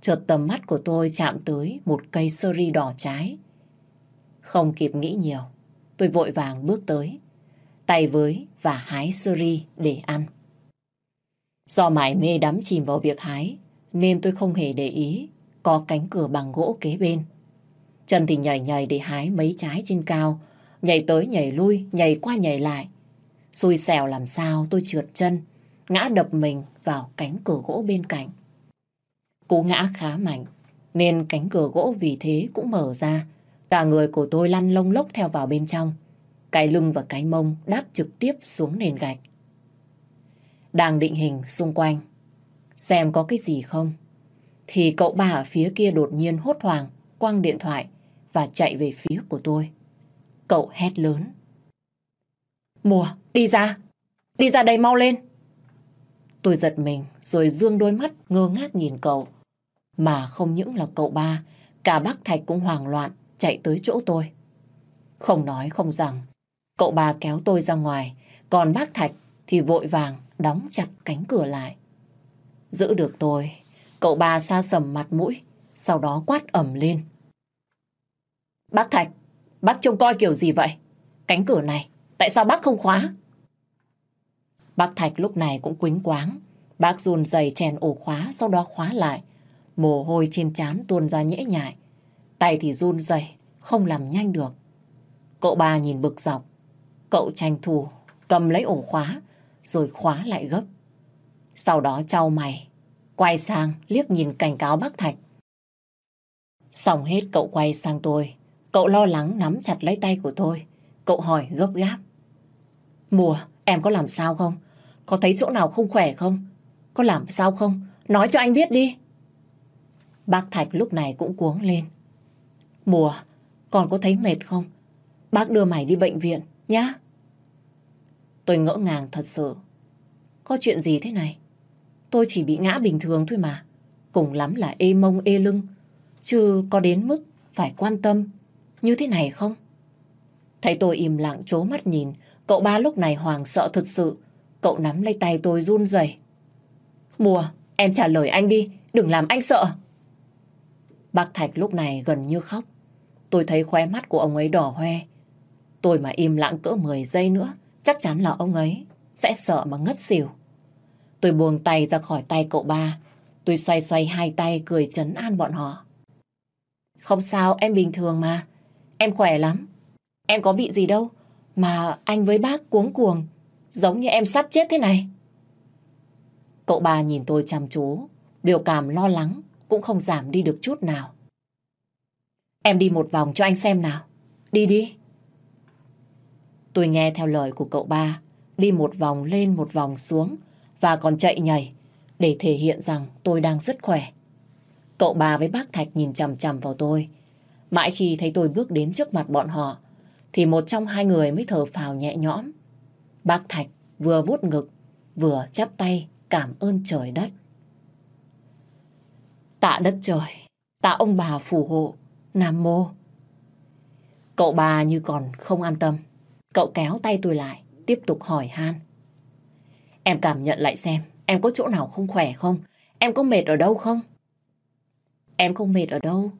chợt tầm mắt của tôi chạm tới một cây sơ ri đỏ trái. Không kịp nghĩ nhiều, tôi vội vàng bước tới, tay với và hái sơ ri để ăn. Do mải mê đắm chìm vào việc hái, nên tôi không hề để ý có cánh cửa bằng gỗ kế bên. Chân thì nhảy nhảy để hái mấy trái trên cao, nhảy tới nhảy lui, nhảy qua nhảy lại. Xui xẻo làm sao tôi trượt chân, ngã đập mình vào cánh cửa gỗ bên cạnh. Cú ngã khá mạnh, nên cánh cửa gỗ vì thế cũng mở ra. Cả người của tôi lăn lông lốc theo vào bên trong. Cái lưng và cái mông đáp trực tiếp xuống nền gạch. Đang định hình xung quanh, xem có cái gì không. Thì cậu ba ở phía kia đột nhiên hốt hoảng, quăng điện thoại và chạy về phía của tôi. Cậu hét lớn. Mùa, đi ra! Đi ra đây mau lên! Tôi giật mình rồi dương đôi mắt ngơ ngác nhìn cậu. Mà không những là cậu ba, cả bác Thạch cũng hoảng loạn chạy tới chỗ tôi. Không nói không rằng, cậu bà kéo tôi ra ngoài, còn bác Thạch thì vội vàng đóng chặt cánh cửa lại. Giữ được tôi, cậu bà xa sầm mặt mũi, sau đó quát ẩm lên. Bác Thạch, bác trông coi kiểu gì vậy? Cánh cửa này, tại sao bác không khóa? Bác Thạch lúc này cũng quính quáng. Bác run giày chèn ổ khóa, sau đó khóa lại. Mồ hôi trên trán tuôn ra nhễ nhại. Tay thì run rẩy không làm nhanh được. Cậu ba nhìn bực dọc. Cậu tranh thủ, cầm lấy ổ khóa, rồi khóa lại gấp. Sau đó trao mày, quay sang liếc nhìn cảnh cáo bác Thạch. Xong hết cậu quay sang tôi. Cậu lo lắng nắm chặt lấy tay của tôi. Cậu hỏi gấp gáp. Mùa, em có làm sao không? Có thấy chỗ nào không khỏe không? Có làm sao không? Nói cho anh biết đi. Bác Thạch lúc này cũng cuống lên. Mùa, còn có thấy mệt không? Bác đưa mày đi bệnh viện, nhá. Tôi ngỡ ngàng thật sự. Có chuyện gì thế này? Tôi chỉ bị ngã bình thường thôi mà. Cùng lắm là ê mông ê lưng. Chứ có đến mức phải quan tâm như thế này không? Thấy tôi im lặng chố mắt nhìn, cậu ba lúc này hoàng sợ thật sự. Cậu nắm lấy tay tôi run rẩy. Mùa, em trả lời anh đi, đừng làm anh sợ. Bác Thạch lúc này gần như khóc. Tôi thấy khóe mắt của ông ấy đỏ hoe. Tôi mà im lặng cỡ 10 giây nữa, chắc chắn là ông ấy sẽ sợ mà ngất xỉu. Tôi buông tay ra khỏi tay cậu ba. Tôi xoay xoay hai tay cười chấn an bọn họ. Không sao, em bình thường mà. Em khỏe lắm. Em có bị gì đâu. Mà anh với bác cuống cuồng, giống như em sắp chết thế này. Cậu ba nhìn tôi chăm chú, biểu cảm lo lắng cũng không giảm đi được chút nào. Em đi một vòng cho anh xem nào. Đi đi. Tôi nghe theo lời của cậu ba, đi một vòng lên một vòng xuống và còn chạy nhảy để thể hiện rằng tôi đang rất khỏe. Cậu ba với bác Thạch nhìn chằm chằm vào tôi. Mãi khi thấy tôi bước đến trước mặt bọn họ, thì một trong hai người mới thở phào nhẹ nhõm. Bác Thạch vừa vuốt ngực, vừa chắp tay cảm ơn trời đất. Tạ đất trời, tạ ông bà phù hộ, Nam Mô. Cậu bà như còn không an tâm. Cậu kéo tay tôi lại, tiếp tục hỏi han. Em cảm nhận lại xem, em có chỗ nào không khỏe không? Em có mệt ở đâu không? Em không mệt ở đâu,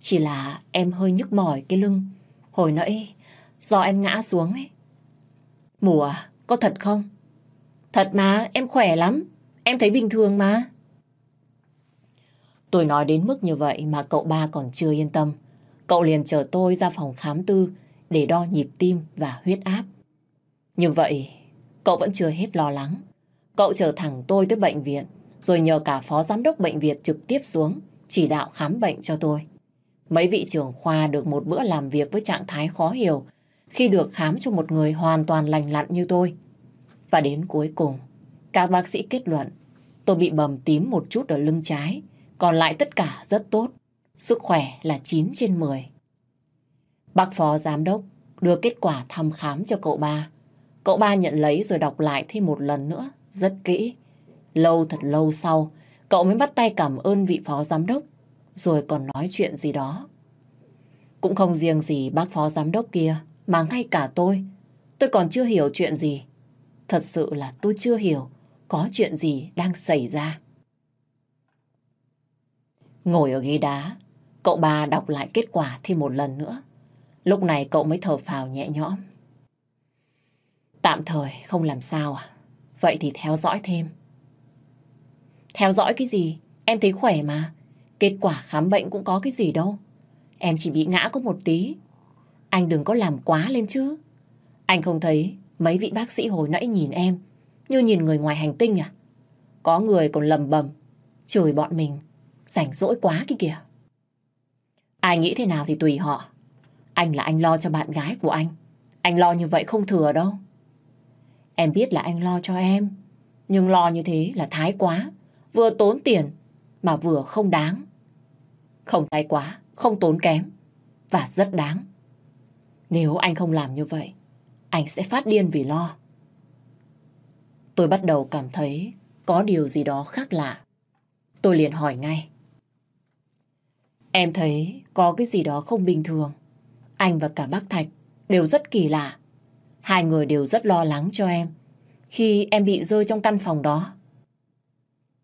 chỉ là em hơi nhức mỏi cái lưng. Hồi nãy, do em ngã xuống ấy. Mùa, có thật không? Thật mà, em khỏe lắm. Em thấy bình thường mà. Tôi nói đến mức như vậy mà cậu ba còn chưa yên tâm. Cậu liền chở tôi ra phòng khám tư để đo nhịp tim và huyết áp. như vậy, cậu vẫn chưa hết lo lắng. Cậu chở thẳng tôi tới bệnh viện, rồi nhờ cả phó giám đốc bệnh viện trực tiếp xuống, chỉ đạo khám bệnh cho tôi. Mấy vị trưởng khoa được một bữa làm việc với trạng thái khó hiểu khi được khám cho một người hoàn toàn lành lặn như tôi. Và đến cuối cùng, các bác sĩ kết luận Tôi bị bầm tím một chút ở lưng trái, còn lại tất cả rất tốt. Sức khỏe là 9 trên 10. Bác phó giám đốc đưa kết quả thăm khám cho cậu ba. Cậu ba nhận lấy rồi đọc lại thêm một lần nữa, rất kỹ. Lâu thật lâu sau, cậu mới bắt tay cảm ơn vị phó giám đốc, rồi còn nói chuyện gì đó. Cũng không riêng gì bác phó giám đốc kia, mà ngay cả tôi. Tôi còn chưa hiểu chuyện gì. Thật sự là tôi chưa hiểu có chuyện gì đang xảy ra. Ngồi ở ghế đá, cậu ba đọc lại kết quả thêm một lần nữa. Lúc này cậu mới thở phào nhẹ nhõm. Tạm thời không làm sao à? Vậy thì theo dõi thêm. Theo dõi cái gì? Em thấy khỏe mà. Kết quả khám bệnh cũng có cái gì đâu. Em chỉ bị ngã có một tí. Anh đừng có làm quá lên chứ. Anh không thấy mấy vị bác sĩ hồi nãy nhìn em như nhìn người ngoài hành tinh à? Có người còn lầm bầm chửi bọn mình rảnh rỗi quá kia kìa. Ai nghĩ thế nào thì tùy họ. Anh là anh lo cho bạn gái của anh. Anh lo như vậy không thừa đâu. Em biết là anh lo cho em. Nhưng lo như thế là thái quá. Vừa tốn tiền mà vừa không đáng. Không thái quá, không tốn kém và rất đáng. Nếu anh không làm như vậy, anh sẽ phát điên vì lo. Tôi bắt đầu cảm thấy có điều gì đó khác lạ. Tôi liền hỏi ngay. Em thấy có cái gì đó không bình thường. Anh và cả bác Thạch đều rất kỳ lạ. Hai người đều rất lo lắng cho em khi em bị rơi trong căn phòng đó.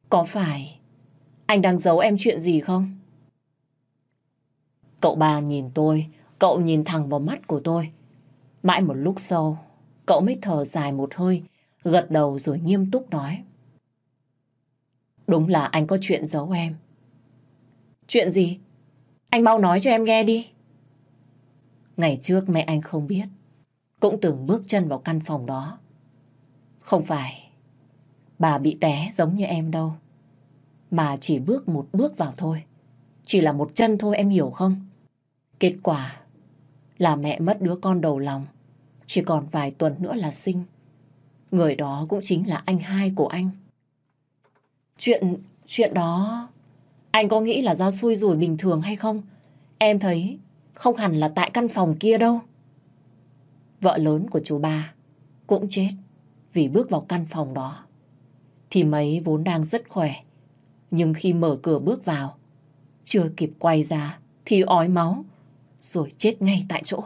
Có phải anh đang giấu em chuyện gì không? Cậu ba nhìn tôi, cậu nhìn thẳng vào mắt của tôi. Mãi một lúc sau, cậu mới thở dài một hơi, gật đầu rồi nghiêm túc nói. Đúng là anh có chuyện giấu em. Chuyện gì? Anh mau nói cho em nghe đi. Ngày trước mẹ anh không biết, cũng từng bước chân vào căn phòng đó. Không phải bà bị té giống như em đâu, mà chỉ bước một bước vào thôi. Chỉ là một chân thôi em hiểu không? Kết quả là mẹ mất đứa con đầu lòng, chỉ còn vài tuần nữa là sinh. Người đó cũng chính là anh hai của anh. Chuyện, chuyện đó... Anh có nghĩ là do xui rủi bình thường hay không? Em thấy không hẳn là tại căn phòng kia đâu. Vợ lớn của chú ba cũng chết vì bước vào căn phòng đó. Thì mấy vốn đang rất khỏe. Nhưng khi mở cửa bước vào, chưa kịp quay ra thì ói máu rồi chết ngay tại chỗ.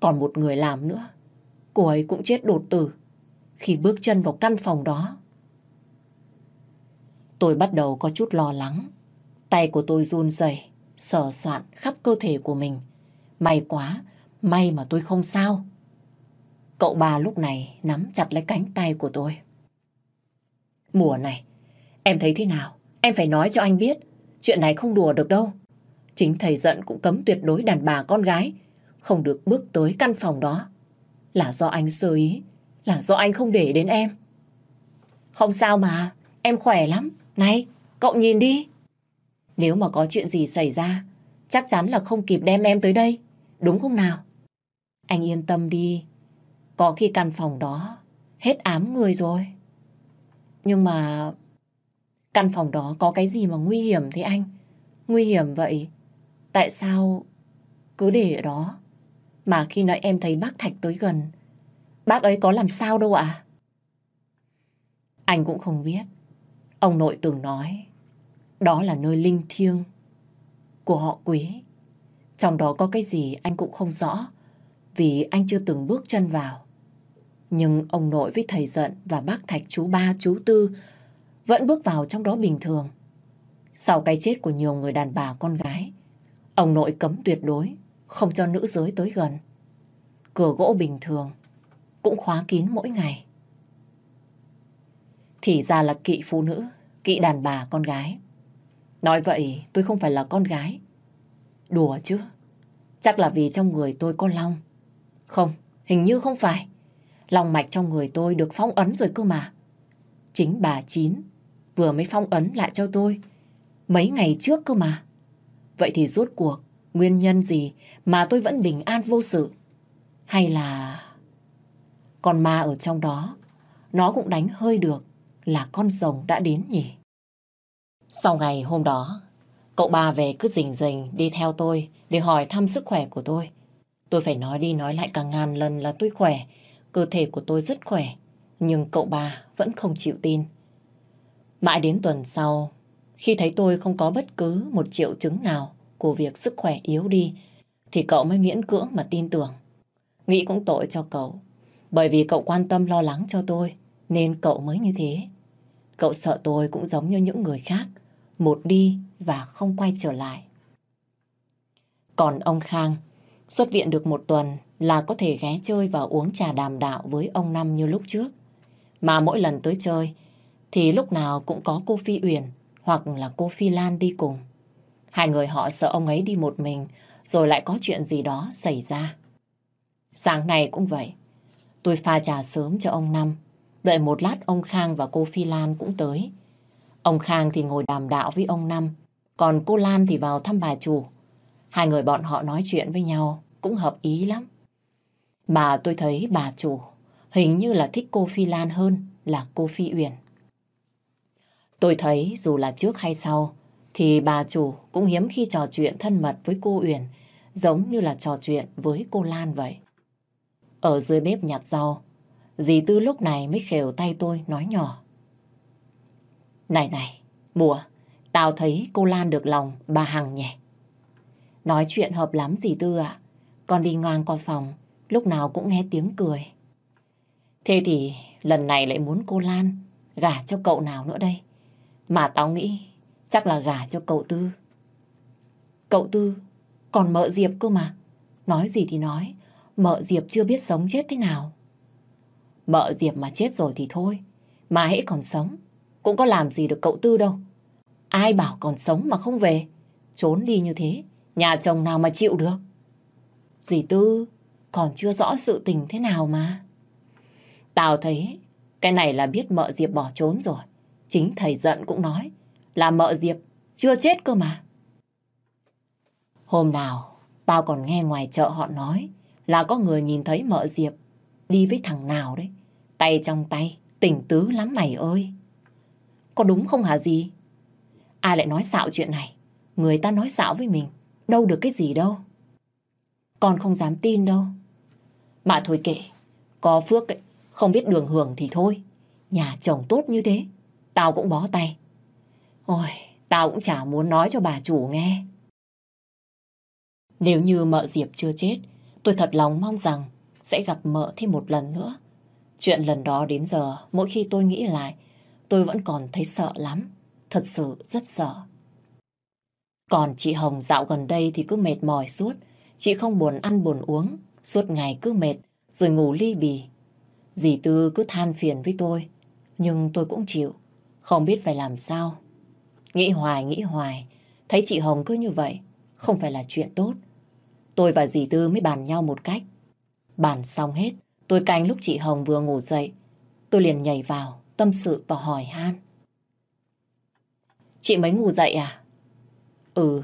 Còn một người làm nữa, cô ấy cũng chết đột tử khi bước chân vào căn phòng đó. Tôi bắt đầu có chút lo lắng. Tay của tôi run rẩy, sờ soạn khắp cơ thể của mình. May quá, may mà tôi không sao. Cậu ba lúc này nắm chặt lấy cánh tay của tôi. Mùa này, em thấy thế nào? Em phải nói cho anh biết. Chuyện này không đùa được đâu. Chính thầy giận cũng cấm tuyệt đối đàn bà con gái không được bước tới căn phòng đó. Là do anh sơ ý, là do anh không để đến em. Không sao mà, em khỏe lắm. Này, cậu nhìn đi. Nếu mà có chuyện gì xảy ra, chắc chắn là không kịp đem em tới đây. Đúng không nào? Anh yên tâm đi. Có khi căn phòng đó hết ám người rồi. Nhưng mà căn phòng đó có cái gì mà nguy hiểm thế anh? Nguy hiểm vậy? Tại sao cứ để ở đó? Mà khi nãy em thấy bác Thạch tới gần, bác ấy có làm sao đâu ạ? Anh cũng không biết. Ông nội từng nói, đó là nơi linh thiêng của họ quý. Trong đó có cái gì anh cũng không rõ, vì anh chưa từng bước chân vào. Nhưng ông nội với thầy giận và bác Thạch chú ba, chú tư vẫn bước vào trong đó bình thường. Sau cái chết của nhiều người đàn bà con gái, ông nội cấm tuyệt đối không cho nữ giới tới gần. Cửa gỗ bình thường cũng khóa kín mỗi ngày. Thì ra là kỵ phụ nữ, kỵ đàn bà con gái. Nói vậy tôi không phải là con gái. Đùa chứ. Chắc là vì trong người tôi có long. Không, hình như không phải. Lòng mạch trong người tôi được phong ấn rồi cơ mà. Chính bà Chín vừa mới phong ấn lại cho tôi mấy ngày trước cơ mà. Vậy thì rốt cuộc nguyên nhân gì mà tôi vẫn bình an vô sự? Hay là còn ma ở trong đó nó cũng đánh hơi được là con rồng đã đến nhỉ? Sau ngày hôm đó, cậu ba về cứ rình rình đi theo tôi để hỏi thăm sức khỏe của tôi. Tôi phải nói đi nói lại cả ngàn lần là tôi khỏe, cơ thể của tôi rất khỏe, nhưng cậu ba vẫn không chịu tin. Mãi đến tuần sau, khi thấy tôi không có bất cứ một triệu chứng nào của việc sức khỏe yếu đi, thì cậu mới miễn cưỡng mà tin tưởng. Nghĩ cũng tội cho cậu, bởi vì cậu quan tâm lo lắng cho tôi, nên cậu mới như thế. Cậu sợ tôi cũng giống như những người khác, một đi và không quay trở lại. Còn ông Khang, xuất viện được một tuần là có thể ghé chơi và uống trà đàm đạo với ông Năm như lúc trước. Mà mỗi lần tới chơi thì lúc nào cũng có cô Phi Uyển hoặc là cô Phi Lan đi cùng. Hai người họ sợ ông ấy đi một mình rồi lại có chuyện gì đó xảy ra. Sáng nay cũng vậy. Tôi pha trà sớm cho ông Năm. Đợi một lát ông Khang và cô Phi Lan cũng tới. Ông Khang thì ngồi đàm đạo với ông Năm. Còn cô Lan thì vào thăm bà chủ. Hai người bọn họ nói chuyện với nhau cũng hợp ý lắm. Mà tôi thấy bà chủ hình như là thích cô Phi Lan hơn là cô Phi Uyển. Tôi thấy dù là trước hay sau thì bà chủ cũng hiếm khi trò chuyện thân mật với cô Uyển giống như là trò chuyện với cô Lan vậy. Ở dưới bếp nhặt rau, dì Tư lúc này mới khều tay tôi nói nhỏ. Này này, mùa, tao thấy cô Lan được lòng bà Hằng nhỉ. Nói chuyện hợp lắm dì Tư ạ. Con đi ngang qua phòng, lúc nào cũng nghe tiếng cười. Thế thì lần này lại muốn cô Lan gả cho cậu nào nữa đây? Mà tao nghĩ chắc là gả cho cậu Tư. Cậu Tư còn mợ Diệp cơ mà. Nói gì thì nói, mợ Diệp chưa biết sống chết thế nào. Mợ Diệp mà chết rồi thì thôi, mà hãy còn sống, cũng có làm gì được cậu Tư đâu. Ai bảo còn sống mà không về, trốn đi như thế, nhà chồng nào mà chịu được. Dì Tư còn chưa rõ sự tình thế nào mà. Tao thấy cái này là biết mợ Diệp bỏ trốn rồi. Chính thầy giận cũng nói là mợ Diệp chưa chết cơ mà. Hôm nào tao còn nghe ngoài chợ họ nói là có người nhìn thấy mợ Diệp đi với thằng nào đấy. Tay trong tay, tỉnh tứ lắm mày ơi. Có đúng không hả gì? Ai lại nói xạo chuyện này? Người ta nói xạo với mình, đâu được cái gì đâu. Con không dám tin đâu. Mà thôi kệ, có phước ấy, không biết đường hưởng thì thôi. Nhà chồng tốt như thế, tao cũng bó tay. Ôi, tao cũng chả muốn nói cho bà chủ nghe. Nếu như mợ Diệp chưa chết, tôi thật lòng mong rằng sẽ gặp mợ thêm một lần nữa. Chuyện lần đó đến giờ, mỗi khi tôi nghĩ lại, tôi vẫn còn thấy sợ lắm. Thật sự rất sợ. Còn chị Hồng dạo gần đây thì cứ mệt mỏi suốt. Chị không buồn ăn buồn uống, suốt ngày cứ mệt, rồi ngủ ly bì. Dì Tư cứ than phiền với tôi, nhưng tôi cũng chịu, không biết phải làm sao. Nghĩ hoài, nghĩ hoài, thấy chị Hồng cứ như vậy, không phải là chuyện tốt. Tôi và dì Tư mới bàn nhau một cách. Bàn xong hết, tôi canh lúc chị Hồng vừa ngủ dậy. Tôi liền nhảy vào, tâm sự và hỏi han. Chị mới ngủ dậy à? Ừ,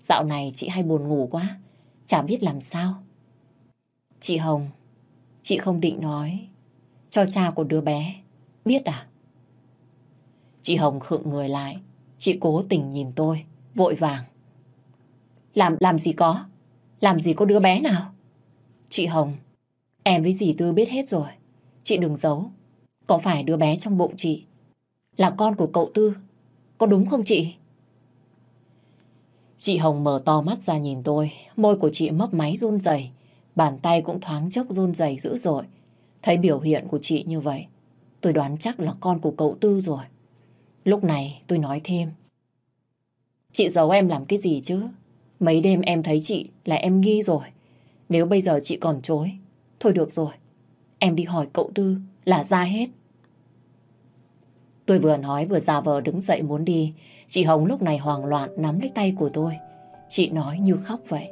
dạo này chị hay buồn ngủ quá, chả biết làm sao. Chị Hồng, chị không định nói cho cha của đứa bé biết à? Chị Hồng khựng người lại, chị cố tình nhìn tôi, vội vàng. Làm làm gì có? Làm gì có đứa bé nào? Chị Hồng, em với dì Tư biết hết rồi. Chị đừng giấu. Có phải đứa bé trong bụng chị là con của cậu Tư? Có đúng không chị? Chị Hồng mở to mắt ra nhìn tôi. Môi của chị mấp máy run rẩy, Bàn tay cũng thoáng chốc run rẩy dữ dội. Thấy biểu hiện của chị như vậy, tôi đoán chắc là con của cậu Tư rồi. Lúc này tôi nói thêm. Chị giấu em làm cái gì chứ? Mấy đêm em thấy chị là em nghi rồi. Nếu bây giờ chị còn chối, thôi được rồi. Em đi hỏi cậu Tư là ra hết. Tôi vừa nói vừa già vờ đứng dậy muốn đi. Chị Hồng lúc này hoảng loạn nắm lấy tay của tôi. Chị nói như khóc vậy.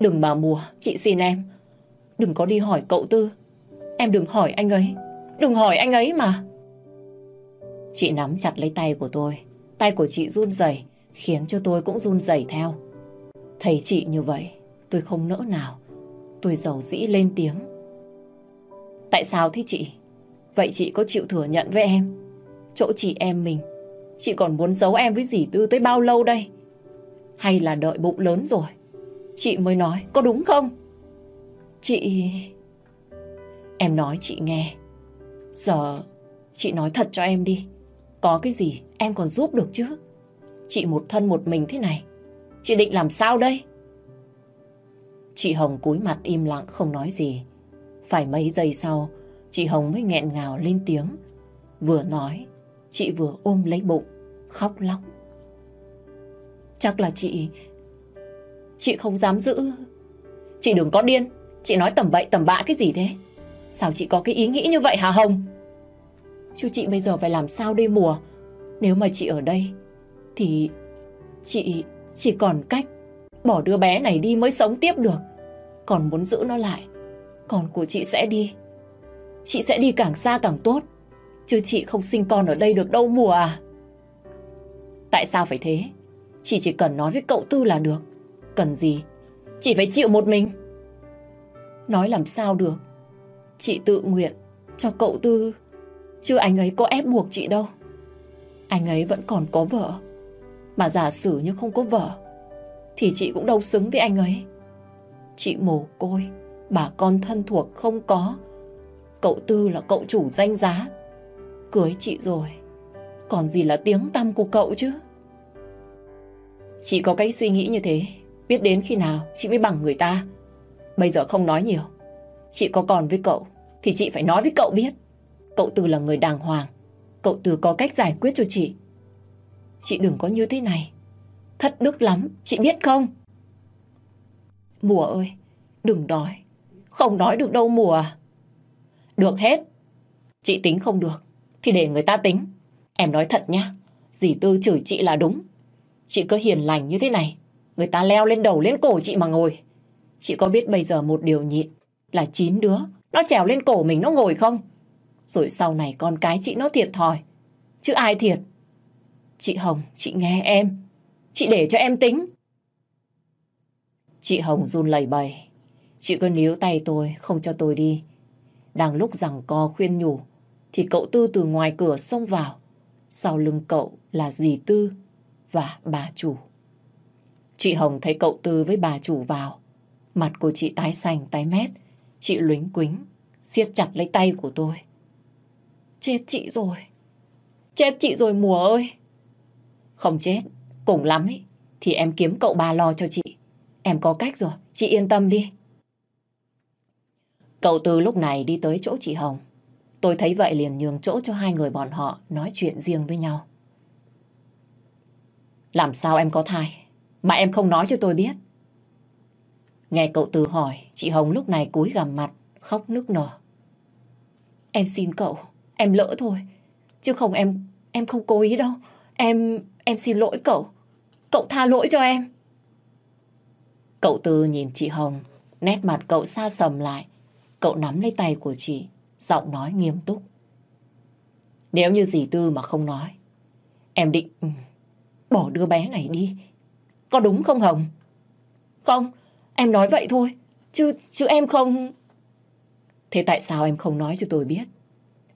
Đừng mà mùa, chị xin em. Đừng có đi hỏi cậu Tư. Em đừng hỏi anh ấy. Đừng hỏi anh ấy mà. Chị nắm chặt lấy tay của tôi. Tay của chị run rẩy khiến cho tôi cũng run rẩy theo. Thấy chị như vậy, tôi không nỡ nào. Tôi giàu dĩ lên tiếng. Tại sao thế chị? Vậy chị có chịu thừa nhận với em chỗ chị em mình, chị còn muốn giấu em với dì Tư tới bao lâu đây? Hay là đợi bụng lớn rồi, chị mới nói, có đúng không? Chị... Em nói chị nghe. Giờ chị nói thật cho em đi. Có cái gì em còn giúp được chứ? Chị một thân một mình thế này. Chị định làm sao đây? Chị Hồng cúi mặt im lặng không nói gì. Phải mấy giây sau, chị Hồng mới nghẹn ngào lên tiếng. Vừa nói, chị vừa ôm lấy bụng, khóc lóc. Chắc là chị... Chị không dám giữ... Chị đừng có điên, chị nói tầm bậy tầm bạ cái gì thế? Sao chị có cái ý nghĩ như vậy hả Hồng? chú chị bây giờ phải làm sao đây mùa? Nếu mà chị ở đây, thì chị chỉ còn cách bỏ đứa bé này đi mới sống tiếp được. Còn muốn giữ nó lại, con của chị sẽ đi. Chị sẽ đi càng xa càng tốt. Chứ chị không sinh con ở đây được đâu mùa à. Tại sao phải thế? Chị chỉ cần nói với cậu Tư là được. Cần gì? Chị phải chịu một mình. Nói làm sao được? Chị tự nguyện cho cậu Tư. Chứ anh ấy có ép buộc chị đâu. Anh ấy vẫn còn có vợ. Mà giả sử như không có vợ, thì chị cũng đâu xứng với anh ấy. Chị mồ côi, bà con thân thuộc không có. Cậu Tư là cậu chủ danh giá. Cưới chị rồi, còn gì là tiếng tăm của cậu chứ? Chị có cái suy nghĩ như thế, biết đến khi nào chị mới bằng người ta. Bây giờ không nói nhiều. Chị có còn với cậu, thì chị phải nói với cậu biết. Cậu Tư là người đàng hoàng. Cậu Tư có cách giải quyết cho chị. Chị đừng có như thế này. Thất đức lắm, chị biết không? Mùa ơi, đừng đói Không đói được đâu mùa. Được hết. Chị tính không được, thì để người ta tính. Em nói thật nhá, dì Tư chửi chị là đúng. Chị cứ hiền lành như thế này, người ta leo lên đầu lên cổ chị mà ngồi. Chị có biết bây giờ một điều nhịn là chín đứa, nó trèo lên cổ mình nó ngồi không? Rồi sau này con cái chị nó thiệt thòi. Chứ ai thiệt? Chị Hồng, chị nghe em. Chị để cho em tính. Chị Hồng run lẩy bẩy. Chị cứ níu tay tôi, không cho tôi đi. Đang lúc rằng co khuyên nhủ, thì cậu Tư từ ngoài cửa xông vào. Sau lưng cậu là dì Tư và bà chủ. Chị Hồng thấy cậu Tư với bà chủ vào. Mặt của chị tái xanh tái mét. Chị luính quính, siết chặt lấy tay của tôi. Chết chị rồi. Chết chị rồi mùa ơi. Không chết, cùng lắm ấy, thì em kiếm cậu ba lo cho chị. Em có cách rồi, chị yên tâm đi. Cậu Tư lúc này đi tới chỗ chị Hồng. Tôi thấy vậy liền nhường chỗ cho hai người bọn họ nói chuyện riêng với nhau. Làm sao em có thai? Mà em không nói cho tôi biết. Nghe cậu Tư hỏi, chị Hồng lúc này cúi gằm mặt, khóc nức nở. Em xin cậu, em lỡ thôi. Chứ không em, em không cố ý đâu. Em, em xin lỗi cậu. Cậu tha lỗi cho em. Cậu Tư nhìn chị Hồng, nét mặt cậu xa sầm lại. Cậu nắm lấy tay của chị, giọng nói nghiêm túc. Nếu như dì Tư mà không nói, em định ừ, bỏ đứa bé này đi. Có đúng không Hồng? Không, em nói vậy thôi. Chứ, chứ em không... Thế tại sao em không nói cho tôi biết?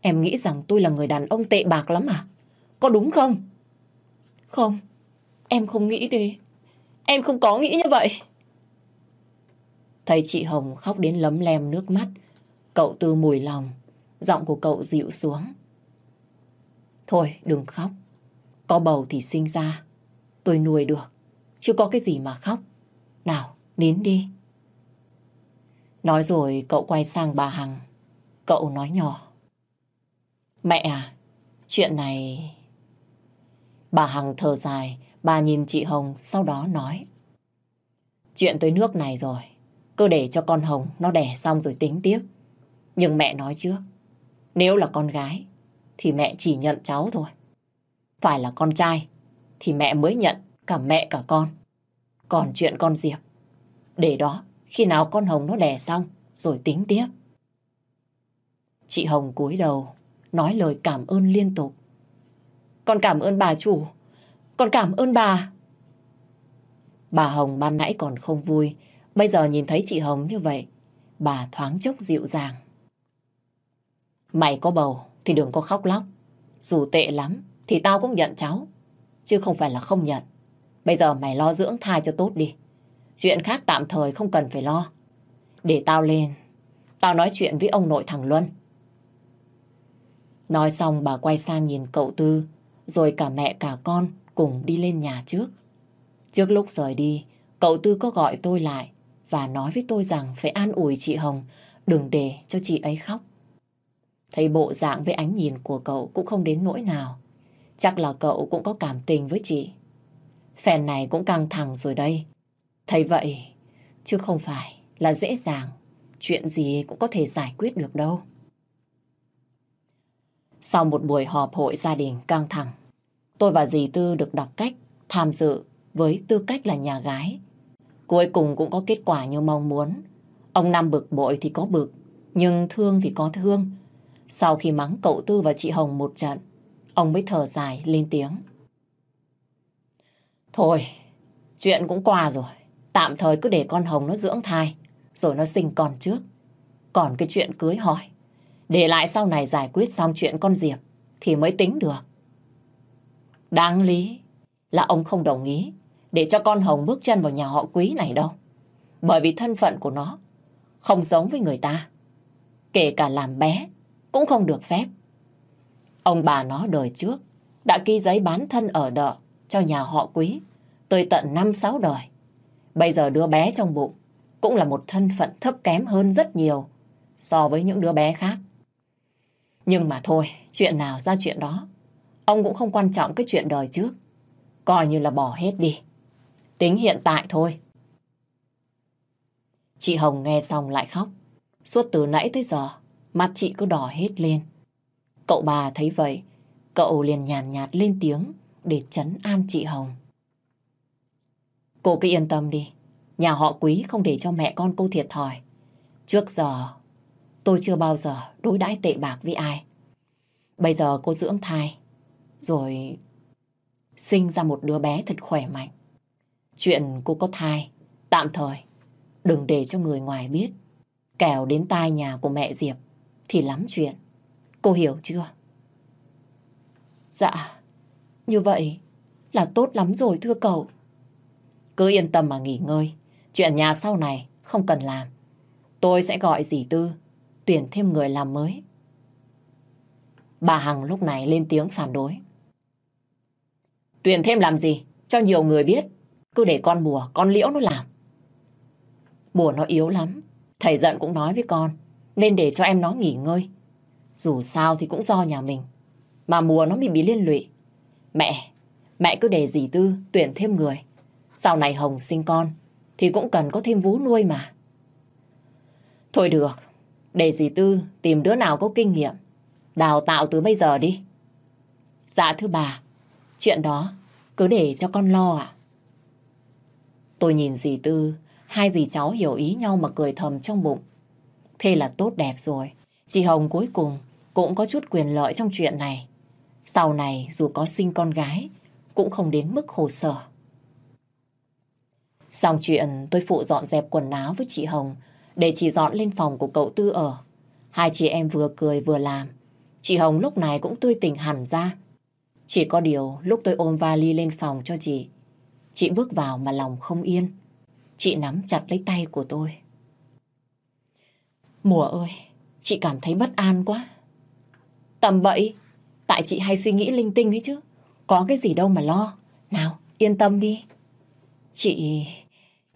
Em nghĩ rằng tôi là người đàn ông tệ bạc lắm à? Có đúng không? Không, em không nghĩ thế. Em không có nghĩ như vậy. Thấy chị Hồng khóc đến lấm lem nước mắt, cậu Tư mùi lòng, giọng của cậu dịu xuống. Thôi, đừng khóc. Có bầu thì sinh ra. Tôi nuôi được, chứ có cái gì mà khóc. Nào, nín đi. Nói rồi cậu quay sang bà Hằng. Cậu nói nhỏ. Mẹ à, chuyện này... Bà Hằng thở dài, bà nhìn chị Hồng sau đó nói. Chuyện tới nước này rồi, cứ để cho con Hồng nó đẻ xong rồi tính tiếp. Nhưng mẹ nói trước, nếu là con gái thì mẹ chỉ nhận cháu thôi. Phải là con trai thì mẹ mới nhận cả mẹ cả con. Còn chuyện con Diệp, để đó khi nào con Hồng nó đẻ xong rồi tính tiếp. Chị Hồng cúi đầu nói lời cảm ơn liên tục. Con cảm ơn bà chủ. Con cảm ơn bà. Bà Hồng ban nãy còn không vui. Bây giờ nhìn thấy chị Hồng như vậy, bà thoáng chốc dịu dàng. Mày có bầu thì đừng có khóc lóc. Dù tệ lắm thì tao cũng nhận cháu. Chứ không phải là không nhận. Bây giờ mày lo dưỡng thai cho tốt đi. Chuyện khác tạm thời không cần phải lo. Để tao lên. Tao nói chuyện với ông nội thằng Luân. Nói xong bà quay sang nhìn cậu Tư. Rồi cả mẹ cả con cùng đi lên nhà trước. Trước lúc rời đi, cậu Tư có gọi tôi lại và nói với tôi rằng phải an ủi chị Hồng, đừng để cho chị ấy khóc. Thấy bộ dạng với ánh nhìn của cậu cũng không đến nỗi nào. Chắc là cậu cũng có cảm tình với chị. Phèn này cũng căng thẳng rồi đây. Thấy vậy, chứ không phải là dễ dàng. Chuyện gì cũng có thể giải quyết được đâu. Sau một buổi họp hội gia đình căng thẳng, tôi và dì Tư được đặc cách tham dự với tư cách là nhà gái. Cuối cùng cũng có kết quả như mong muốn. Ông Nam bực bội thì có bực, nhưng thương thì có thương. Sau khi mắng cậu Tư và chị Hồng một trận, ông mới thở dài lên tiếng. Thôi, chuyện cũng qua rồi. Tạm thời cứ để con Hồng nó dưỡng thai, rồi nó sinh con trước. Còn cái chuyện cưới hỏi, để lại sau này giải quyết xong chuyện con Diệp, thì mới tính được. Đáng lý là ông không đồng ý để cho con Hồng bước chân vào nhà họ quý này đâu. Bởi vì thân phận của nó không giống với người ta. Kể cả làm bé cũng không được phép. Ông bà nó đời trước đã ký giấy bán thân ở đợ cho nhà họ quý tới tận năm sáu đời. Bây giờ đứa bé trong bụng cũng là một thân phận thấp kém hơn rất nhiều so với những đứa bé khác. Nhưng mà thôi, chuyện nào ra chuyện đó. Ông cũng không quan trọng cái chuyện đời trước. Coi như là bỏ hết đi. Tính hiện tại thôi. Chị Hồng nghe xong lại khóc. Suốt từ nãy tới giờ, mặt chị cứ đỏ hết lên. Cậu bà thấy vậy, cậu liền nhàn nhạt, nhạt lên tiếng để chấn an chị Hồng. Cô cứ yên tâm đi, nhà họ quý không để cho mẹ con cô thiệt thòi. Trước giờ, tôi chưa bao giờ đối đãi tệ bạc với ai. Bây giờ cô dưỡng thai, rồi sinh ra một đứa bé thật khỏe mạnh. Chuyện cô có thai, tạm thời, đừng để cho người ngoài biết. Kẻo đến tai nhà của mẹ Diệp thì lắm chuyện. Cô hiểu chưa? Dạ, như vậy là tốt lắm rồi thưa cậu. Cứ yên tâm mà nghỉ ngơi. Chuyện nhà sau này không cần làm. Tôi sẽ gọi dì Tư, tuyển thêm người làm mới. Bà Hằng lúc này lên tiếng phản đối. Tuyển thêm làm gì? Cho nhiều người biết. Cứ để con mùa, con liễu nó làm. Mùa nó yếu lắm. Thầy giận cũng nói với con. Nên để cho em nó nghỉ ngơi. Dù sao thì cũng do nhà mình. Mà mùa nó bị bị liên lụy. Mẹ, mẹ cứ để dì Tư tuyển thêm người. Sau này Hồng sinh con thì cũng cần có thêm vú nuôi mà. Thôi được, để dì Tư tìm đứa nào có kinh nghiệm. Đào tạo từ bây giờ đi. Dạ thưa bà, chuyện đó cứ để cho con lo à. Tôi nhìn dì Tư, hai dì cháu hiểu ý nhau mà cười thầm trong bụng. Thế là tốt đẹp rồi. Chị Hồng cuối cùng cũng có chút quyền lợi trong chuyện này. Sau này dù có sinh con gái cũng không đến mức khổ sở. Xong chuyện tôi phụ dọn dẹp quần áo với chị Hồng để chị dọn lên phòng của cậu Tư ở. Hai chị em vừa cười vừa làm. Chị Hồng lúc này cũng tươi tỉnh hẳn ra. Chỉ có điều lúc tôi ôm vali lên phòng cho chị, chị bước vào mà lòng không yên. Chị nắm chặt lấy tay của tôi. Mùa ơi, chị cảm thấy bất an quá. Tầm bậy, tại chị hay suy nghĩ linh tinh ấy chứ. Có cái gì đâu mà lo. Nào, yên tâm đi. Chị...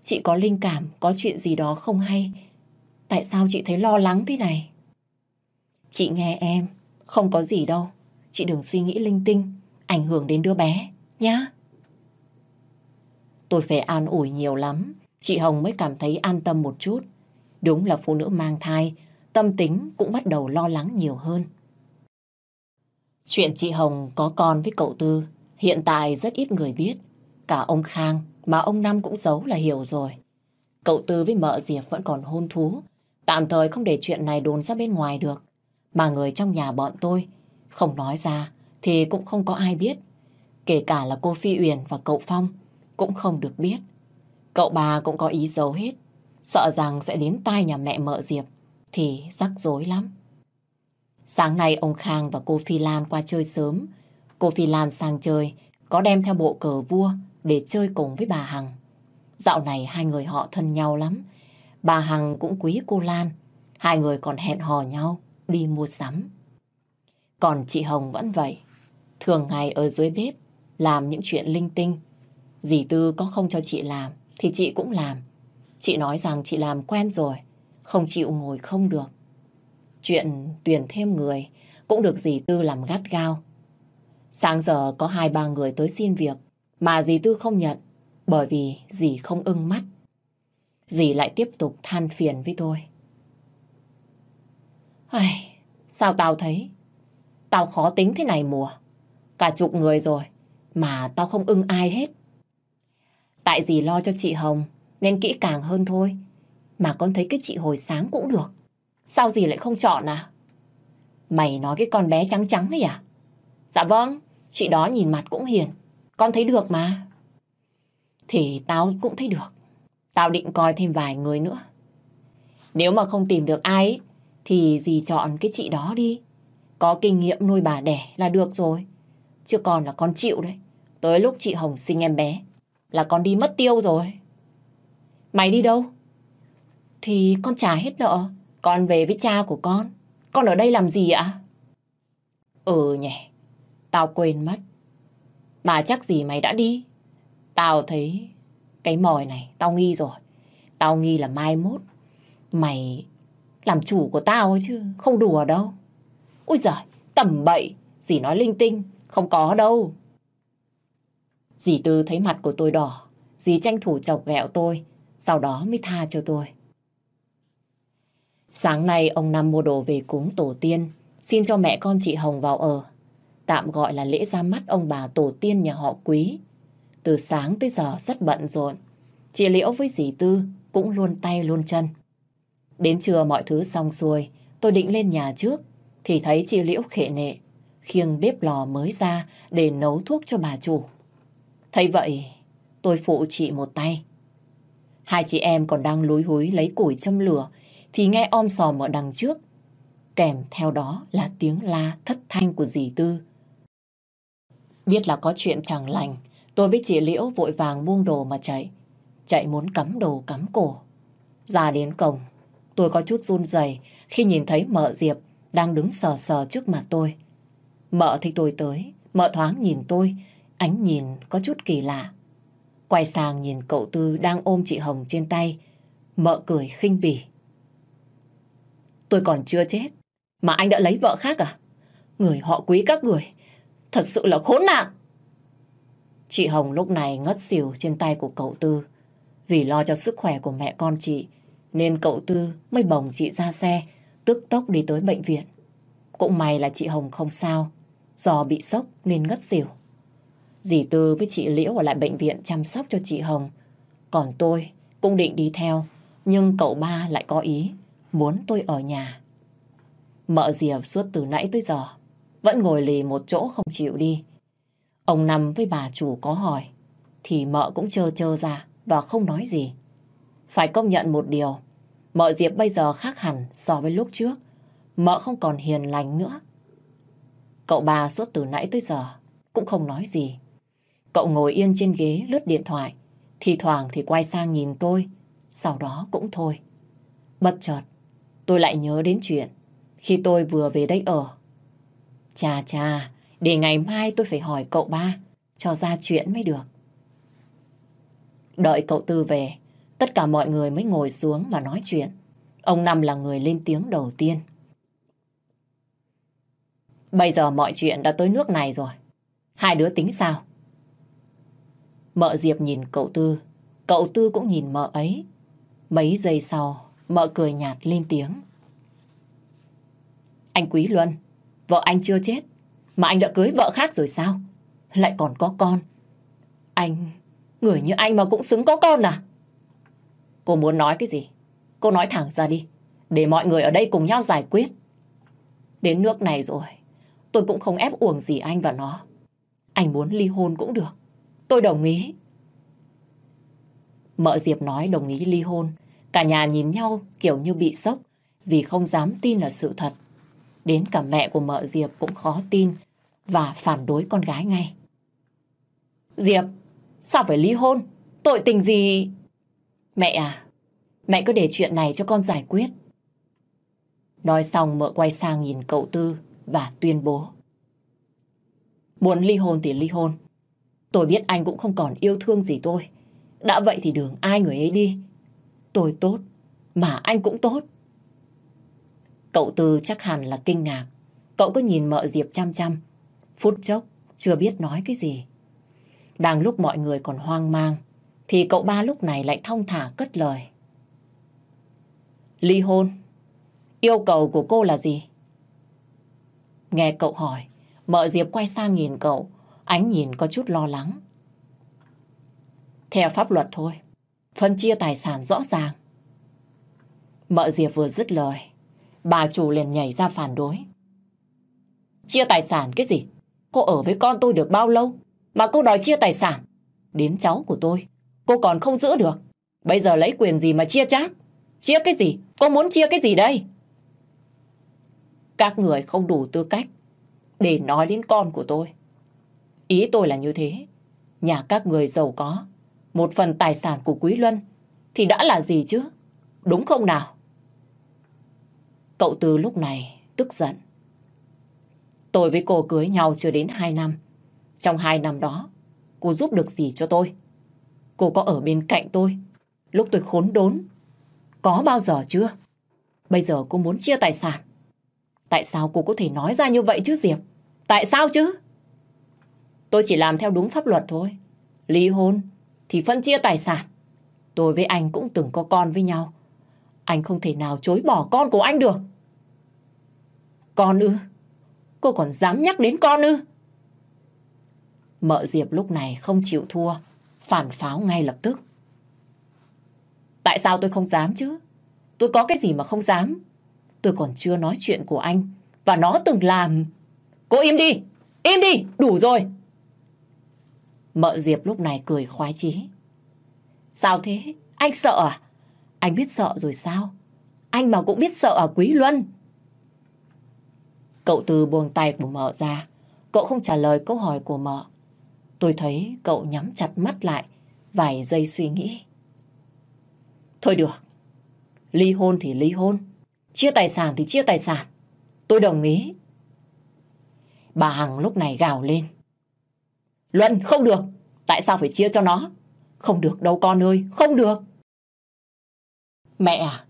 Chị có linh cảm có chuyện gì đó không hay. Tại sao chị thấy lo lắng thế này? Chị nghe em, không có gì đâu. Chị đừng suy nghĩ linh tinh, ảnh hưởng đến đứa bé, nhá. Tôi phải an ủi nhiều lắm, chị Hồng mới cảm thấy an tâm một chút. Đúng là phụ nữ mang thai, tâm tính cũng bắt đầu lo lắng nhiều hơn. Chuyện chị Hồng có con với cậu Tư hiện tại rất ít người biết. Cả ông Khang mà ông Năm cũng giấu là hiểu rồi. Cậu Tư với mợ Diệp vẫn còn hôn thú. Tạm thời không để chuyện này đồn ra bên ngoài được. Mà người trong nhà bọn tôi không nói ra thì cũng không có ai biết. Kể cả là cô Phi Uyển và cậu Phong cũng không được biết. Cậu bà cũng có ý giấu hết. Sợ rằng sẽ đến tai nhà mẹ mợ Diệp thì rắc rối lắm. Sáng nay ông Khang và cô Phi Lan qua chơi sớm. Cô Phi Lan sang chơi, có đem theo bộ cờ vua để chơi cùng với bà Hằng. Dạo này hai người họ thân nhau lắm. Bà Hằng cũng quý cô Lan. Hai người còn hẹn hò nhau đi mua sắm. Còn chị Hồng vẫn vậy. Thường ngày ở dưới bếp làm những chuyện linh tinh. Dì Tư có không cho chị làm thì chị cũng làm. Chị nói rằng chị làm quen rồi, không chịu ngồi không được. Chuyện tuyển thêm người cũng được dì Tư làm gắt gao. Sáng giờ có hai ba người tới xin việc mà dì Tư không nhận bởi vì dì không ưng mắt. Dì lại tiếp tục than phiền với tôi. Ai, sao tao thấy tao khó tính thế này mùa. Cả chục người rồi mà tao không ưng ai hết. Tại gì lo cho chị Hồng nên kỹ càng hơn thôi. Mà con thấy cái chị hồi sáng cũng được. Sao gì lại không chọn à? Mày nói cái con bé trắng trắng ấy à? Dạ vâng, chị đó nhìn mặt cũng hiền. Con thấy được mà. Thì tao cũng thấy được. Tao định coi thêm vài người nữa. Nếu mà không tìm được ai ấy, thì dì chọn cái chị đó đi. Có kinh nghiệm nuôi bà đẻ là được rồi. Chứ còn là con chịu đấy. Tới lúc chị Hồng sinh em bé là con đi mất tiêu rồi. Mày đi đâu? Thì con trả hết nợ. Con về với cha của con. Con ở đây làm gì ạ? Ừ nhỉ. Tao quên mất. Mà chắc gì mày đã đi. Tao thấy cái mòi này tao nghi rồi. Tao nghi là mai mốt. Mày làm chủ của tao ấy chứ. Không đùa đâu. Ôi giời, tầm bậy. gì nói linh tinh. Không có đâu. Dì Tư thấy mặt của tôi đỏ. Dì tranh thủ chọc ghẹo tôi. Sau đó mới tha cho tôi. Sáng nay ông Năm mua đồ về cúng tổ tiên. Xin cho mẹ con chị Hồng vào ở. Tạm gọi là lễ ra mắt ông bà tổ tiên nhà họ quý. Từ sáng tới giờ rất bận rộn. Chị Liễu với dì Tư cũng luôn tay luôn chân. Đến trưa mọi thứ xong xuôi, tôi định lên nhà trước, thì thấy chị Liễu khệ nệ, khiêng bếp lò mới ra để nấu thuốc cho bà chủ. Thấy vậy, tôi phụ chị một tay. Hai chị em còn đang lúi húi lấy củi châm lửa, thì nghe om sòm ở đằng trước. Kèm theo đó là tiếng la thất thanh của dì Tư. Biết là có chuyện chẳng lành, tôi với chị Liễu vội vàng buông đồ mà chạy. Chạy muốn cắm đồ cắm cổ. Ra đến cổng, tôi có chút run rẩy khi nhìn thấy mợ Diệp đang đứng sờ sờ trước mặt tôi. Mợ thấy tôi tới, mợ thoáng nhìn tôi, ánh nhìn có chút kỳ lạ. Quay sang nhìn cậu Tư đang ôm chị Hồng trên tay, mợ cười khinh bỉ. Tôi còn chưa chết, mà anh đã lấy vợ khác à? Người họ quý các người, thật sự là khốn nạn. Chị Hồng lúc này ngất xỉu trên tay của cậu Tư. Vì lo cho sức khỏe của mẹ con chị, nên cậu Tư mới bồng chị ra xe, tức tốc đi tới bệnh viện. Cũng may là chị Hồng không sao, do bị sốc nên ngất xỉu. Dì Tư với chị Liễu ở lại bệnh viện chăm sóc cho chị Hồng. Còn tôi cũng định đi theo, nhưng cậu ba lại có ý muốn tôi ở nhà. Mợ Diệp suốt từ nãy tới giờ, vẫn ngồi lì một chỗ không chịu đi. Ông Năm với bà chủ có hỏi, thì mợ cũng chơ chơ ra và không nói gì. Phải công nhận một điều, mợ Diệp bây giờ khác hẳn so với lúc trước. Mợ không còn hiền lành nữa. Cậu bà suốt từ nãy tới giờ cũng không nói gì. Cậu ngồi yên trên ghế lướt điện thoại, thì thoảng thì quay sang nhìn tôi, sau đó cũng thôi. Bất chợt, tôi lại nhớ đến chuyện khi tôi vừa về đây ở. Chà chà, để ngày mai tôi phải hỏi cậu ba cho ra chuyện mới được. Đợi cậu Tư về, tất cả mọi người mới ngồi xuống mà nói chuyện. Ông Năm là người lên tiếng đầu tiên. Bây giờ mọi chuyện đã tới nước này rồi. Hai đứa tính sao? Mợ Diệp nhìn cậu Tư, cậu Tư cũng nhìn mợ ấy. Mấy giây sau, mợ cười nhạt lên tiếng. Anh Quý Luân, vợ anh chưa chết, mà anh đã cưới vợ khác rồi sao? Lại còn có con. Anh, người như anh mà cũng xứng có con à? Cô muốn nói cái gì? Cô nói thẳng ra đi, để mọi người ở đây cùng nhau giải quyết. Đến nước này rồi, tôi cũng không ép uổng gì anh và nó. Anh muốn ly hôn cũng được. Tôi đồng ý. Mợ Diệp nói đồng ý ly hôn. Cả nhà nhìn nhau kiểu như bị sốc vì không dám tin là sự thật. Đến cả mẹ của mợ Diệp cũng khó tin và phản đối con gái ngay. Diệp, sao phải ly hôn? Tội tình gì? Mẹ à, mẹ cứ để chuyện này cho con giải quyết. Nói xong mợ quay sang nhìn cậu Tư và tuyên bố. Muốn ly hôn thì ly hôn. Tôi biết anh cũng không còn yêu thương gì tôi. Đã vậy thì đường ai người ấy đi. Tôi tốt, mà anh cũng tốt. Cậu Tư chắc hẳn là kinh ngạc. Cậu cứ nhìn mợ Diệp chăm chăm. Phút chốc, chưa biết nói cái gì. Đang lúc mọi người còn hoang mang, thì cậu ba lúc này lại thong thả cất lời. Ly hôn. Yêu cầu của cô là gì? Nghe cậu hỏi, mợ Diệp quay sang nhìn cậu, ánh nhìn có chút lo lắng. Theo pháp luật thôi, phân chia tài sản rõ ràng. Mợ Diệp vừa dứt lời, bà chủ liền nhảy ra phản đối. Chia tài sản cái gì? Cô ở với con tôi được bao lâu? Mà cô đòi chia tài sản. Đến cháu của tôi, cô còn không giữ được. Bây giờ lấy quyền gì mà chia chác? Chia cái gì? Cô muốn chia cái gì đây? Các người không đủ tư cách để nói đến con của tôi. Ý tôi là như thế. Nhà các người giàu có, một phần tài sản của Quý Luân thì đã là gì chứ? Đúng không nào? Cậu Tư lúc này tức giận. Tôi với cô cưới nhau chưa đến 2 năm. Trong 2 năm đó, cô giúp được gì cho tôi? Cô có ở bên cạnh tôi lúc tôi khốn đốn? Có bao giờ chưa? Bây giờ cô muốn chia tài sản. Tại sao cô có thể nói ra như vậy chứ Diệp? Tại sao chứ? Tôi chỉ làm theo đúng pháp luật thôi. Ly hôn thì phân chia tài sản. Tôi với anh cũng từng có con với nhau. Anh không thể nào chối bỏ con của anh được. Con ư? Cô còn dám nhắc đến con ư? Mợ Diệp lúc này không chịu thua, phản pháo ngay lập tức. Tại sao tôi không dám chứ? Tôi có cái gì mà không dám? Tôi còn chưa nói chuyện của anh và nó từng làm. Cô im đi! Im đi! Đủ rồi! Mợ Diệp lúc này cười khoái chí. Sao thế? Anh sợ à? Anh biết sợ rồi sao? Anh mà cũng biết sợ à Quý Luân? Cậu từ buông tay của mợ ra. Cậu không trả lời câu hỏi của mợ. Tôi thấy cậu nhắm chặt mắt lại, vài giây suy nghĩ. Thôi được. Ly hôn thì ly hôn. Chia tài sản thì chia tài sản. Tôi đồng ý. Bà Hằng lúc này gào lên. Luân, không được. Tại sao phải chia cho nó? Không được đâu con ơi, không được. Mẹ à,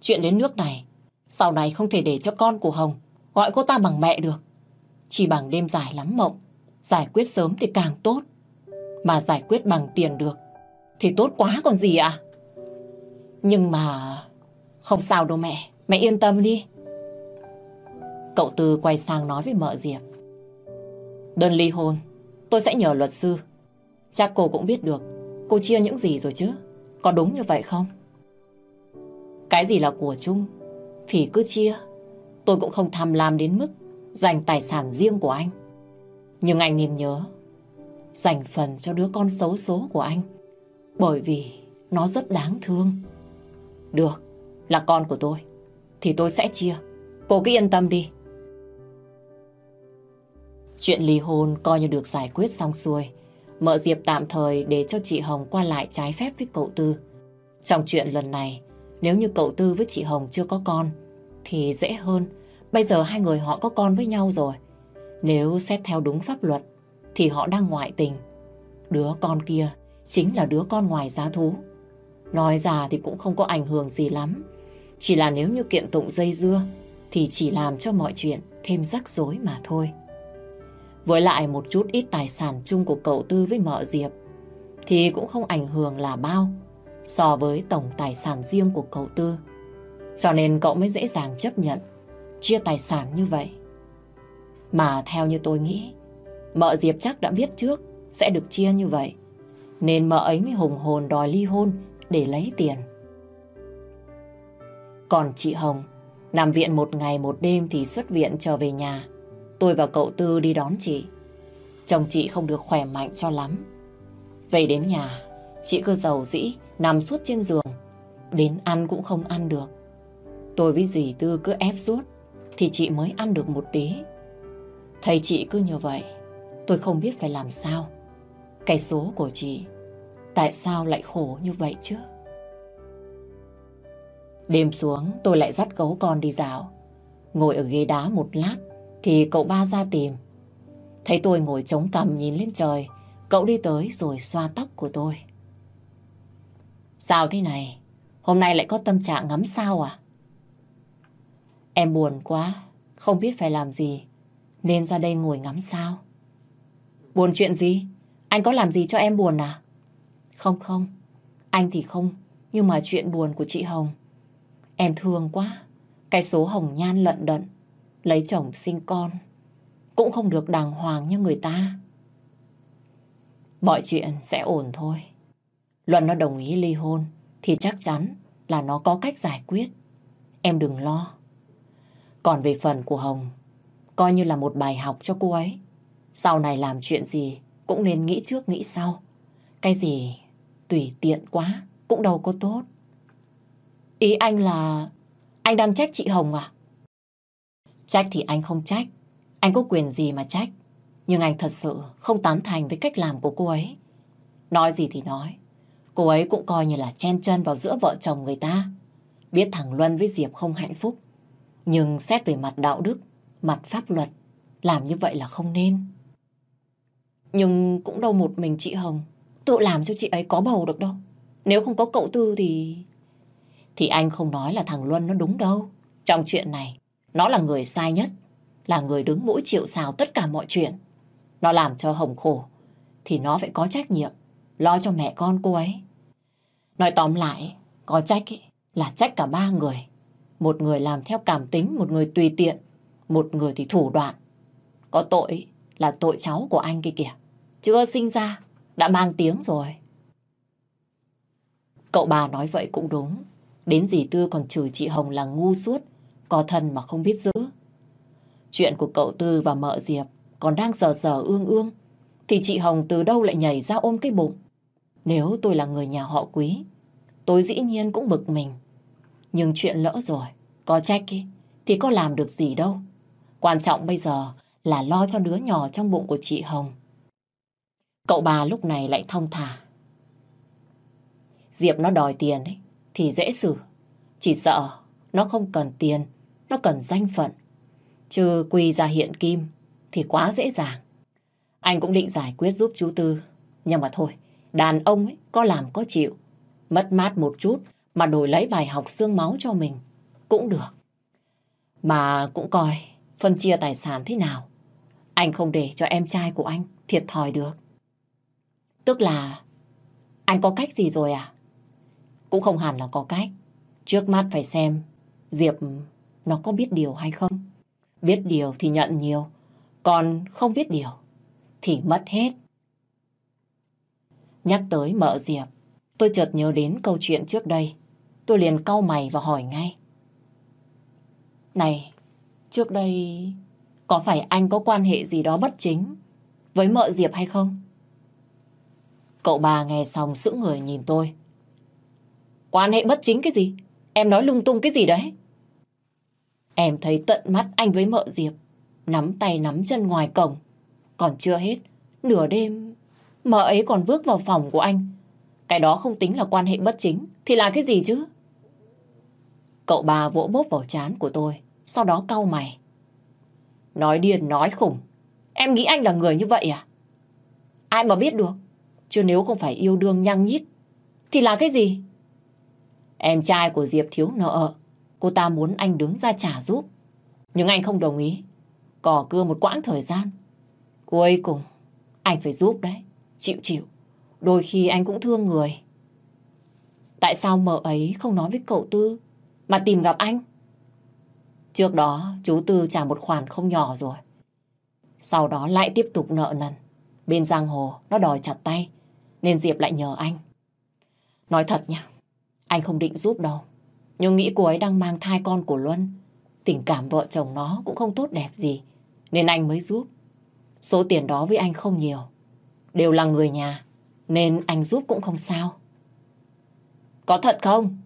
chuyện đến nước này, sau này không thể để cho con của Hồng gọi cô ta bằng mẹ được. Chỉ bằng đêm dài lắm mộng, giải quyết sớm thì càng tốt. Mà giải quyết bằng tiền được, thì tốt quá còn gì ạ? Nhưng mà... Không sao đâu mẹ, mẹ yên tâm đi. Cậu Tư quay sang nói với mợ Diệp. Đơn ly hôn, tôi sẽ nhờ luật sư. Chắc cô cũng biết được cô chia những gì rồi chứ. Có đúng như vậy không? Cái gì là của chung thì cứ chia. Tôi cũng không tham lam đến mức dành tài sản riêng của anh. Nhưng anh nên nhớ dành phần cho đứa con xấu số của anh. Bởi vì nó rất đáng thương. Được, là con của tôi. Thì tôi sẽ chia. Cô cứ yên tâm đi. Chuyện ly hôn coi như được giải quyết xong xuôi. Mợ Diệp tạm thời để cho chị Hồng qua lại trái phép với cậu Tư. Trong chuyện lần này, nếu như cậu Tư với chị Hồng chưa có con, thì dễ hơn. Bây giờ hai người họ có con với nhau rồi. Nếu xét theo đúng pháp luật, thì họ đang ngoại tình. Đứa con kia chính là đứa con ngoài giá thú. Nói ra thì cũng không có ảnh hưởng gì lắm. Chỉ là nếu như kiện tụng dây dưa, thì chỉ làm cho mọi chuyện thêm rắc rối mà thôi. Với lại một chút ít tài sản chung của cậu Tư với mợ Diệp thì cũng không ảnh hưởng là bao so với tổng tài sản riêng của cậu Tư. Cho nên cậu mới dễ dàng chấp nhận chia tài sản như vậy. Mà theo như tôi nghĩ, mợ Diệp chắc đã biết trước sẽ được chia như vậy. Nên mợ ấy mới hùng hồn đòi ly hôn để lấy tiền. Còn chị Hồng, nằm viện một ngày một đêm thì xuất viện trở về nhà. Tôi và cậu Tư đi đón chị. Chồng chị không được khỏe mạnh cho lắm. Về đến nhà, chị cứ giàu dĩ, nằm suốt trên giường. Đến ăn cũng không ăn được. Tôi với dì Tư cứ ép suốt. thì chị mới ăn được một tí. Thấy chị cứ như vậy, tôi không biết phải làm sao. Cái số của chị, tại sao lại khổ như vậy chứ? Đêm xuống, tôi lại dắt gấu con đi dạo. Ngồi ở ghế đá một lát, thì cậu ba ra tìm. Thấy tôi ngồi chống cằm nhìn lên trời, cậu đi tới rồi xoa tóc của tôi. Sao thế này? Hôm nay lại có tâm trạng ngắm sao à? Em buồn quá, không biết phải làm gì, nên ra đây ngồi ngắm sao. Buồn chuyện gì? Anh có làm gì cho em buồn à? Không không, anh thì không, nhưng mà chuyện buồn của chị Hồng. Em thương quá, cái số Hồng nhan lận đận, lấy chồng sinh con, cũng không được đàng hoàng như người ta. Mọi chuyện sẽ ổn thôi. Luận nó đồng ý ly hôn, thì chắc chắn là nó có cách giải quyết. Em đừng lo. Còn về phần của Hồng, coi như là một bài học cho cô ấy. Sau này làm chuyện gì cũng nên nghĩ trước nghĩ sau. Cái gì tùy tiện quá cũng đâu có tốt. Ý anh là anh đang trách chị Hồng à? Trách thì anh không trách. Anh có quyền gì mà trách. Nhưng anh thật sự không tán thành với cách làm của cô ấy. Nói gì thì nói. Cô ấy cũng coi như là chen chân vào giữa vợ chồng người ta. Biết thằng Luân với Diệp không hạnh phúc. Nhưng xét về mặt đạo đức, mặt pháp luật, làm như vậy là không nên. Nhưng cũng đâu một mình chị Hồng tự làm cho chị ấy có bầu được đâu. Nếu không có cậu Tư thì... Thì anh không nói là thằng Luân nó đúng đâu. Trong chuyện này, nó là người sai nhất. Là người đứng mũi chịu xào tất cả mọi chuyện. Nó làm cho Hồng khổ. Thì nó phải có trách nhiệm. Lo cho mẹ con cô ấy. Nói tóm lại, có trách ý, là trách cả ba người. Một người làm theo cảm tính, một người tùy tiện, một người thì thủ đoạn. Có tội là tội cháu của anh kia kìa. Chưa sinh ra, đã mang tiếng rồi. Cậu bà nói vậy cũng đúng. Đến dì Tư còn chửi chị Hồng là ngu suốt, có thân mà không biết giữ. Chuyện của cậu Tư và mợ Diệp còn đang dở dở ương ương, thì chị Hồng từ đâu lại nhảy ra ôm cái bụng. Nếu tôi là người nhà họ quý, tôi dĩ nhiên cũng bực mình. Nhưng chuyện lỡ rồi, có trách ý, thì có làm được gì đâu. Quan trọng bây giờ là lo cho đứa nhỏ trong bụng của chị Hồng. Cậu bà lúc này lại thông thả. Diệp nó đòi tiền ấy, thì dễ xử. Chỉ sợ nó không cần tiền, nó cần danh phận. Chứ quy ra hiện kim thì quá dễ dàng. Anh cũng định giải quyết giúp chú Tư. Nhưng mà thôi, đàn ông ấy có làm có chịu. Mất mát một chút mà đổi lấy bài học xương máu cho mình. Cũng được. Mà cũng coi phân chia tài sản thế nào. Anh không để cho em trai của anh thiệt thòi được. Tức là anh có cách gì rồi à? Cũng không hẳn là có cách. Trước mắt phải xem Diệp nó có biết điều hay không. Biết điều thì nhận nhiều, còn không biết điều thì mất hết. Nhắc tới mợ Diệp, tôi chợt nhớ đến câu chuyện trước đây. Tôi liền cau mày và hỏi ngay. Này, trước đây có phải anh có quan hệ gì đó bất chính với mợ Diệp hay không? Cậu bà nghe xong sững người nhìn tôi. Quan hệ bất chính cái gì? Em nói lung tung cái gì đấy? Em thấy tận mắt anh với mợ Diệp, nắm tay nắm chân ngoài cổng. Còn chưa hết, nửa đêm, mợ ấy còn bước vào phòng của anh. Cái đó không tính là quan hệ bất chính, thì là cái gì chứ? Cậu bà vỗ bốp vào chán của tôi, sau đó cau mày. Nói điên, nói khủng. Em nghĩ anh là người như vậy à? Ai mà biết được? Chứ nếu không phải yêu đương nhăng nhít, thì là cái gì? Em trai của Diệp thiếu nợ, cô ta muốn anh đứng ra trả giúp. Nhưng anh không đồng ý. Cỏ cưa một quãng thời gian. Cuối cùng, anh phải giúp đấy. Chịu chịu. Đôi khi anh cũng thương người. Tại sao mợ ấy không nói với cậu Tư mà tìm gặp anh? Trước đó chú Tư trả một khoản không nhỏ rồi. Sau đó lại tiếp tục nợ nần. Bên giang hồ nó đòi chặt tay nên Diệp lại nhờ anh. Nói thật nha, anh không định giúp đâu. Nhưng nghĩ cô ấy đang mang thai con của Luân. Tình cảm vợ chồng nó cũng không tốt đẹp gì. Nên anh mới giúp. Số tiền đó với anh không nhiều. Đều là người nhà. Nên anh giúp cũng không sao. Có thật không?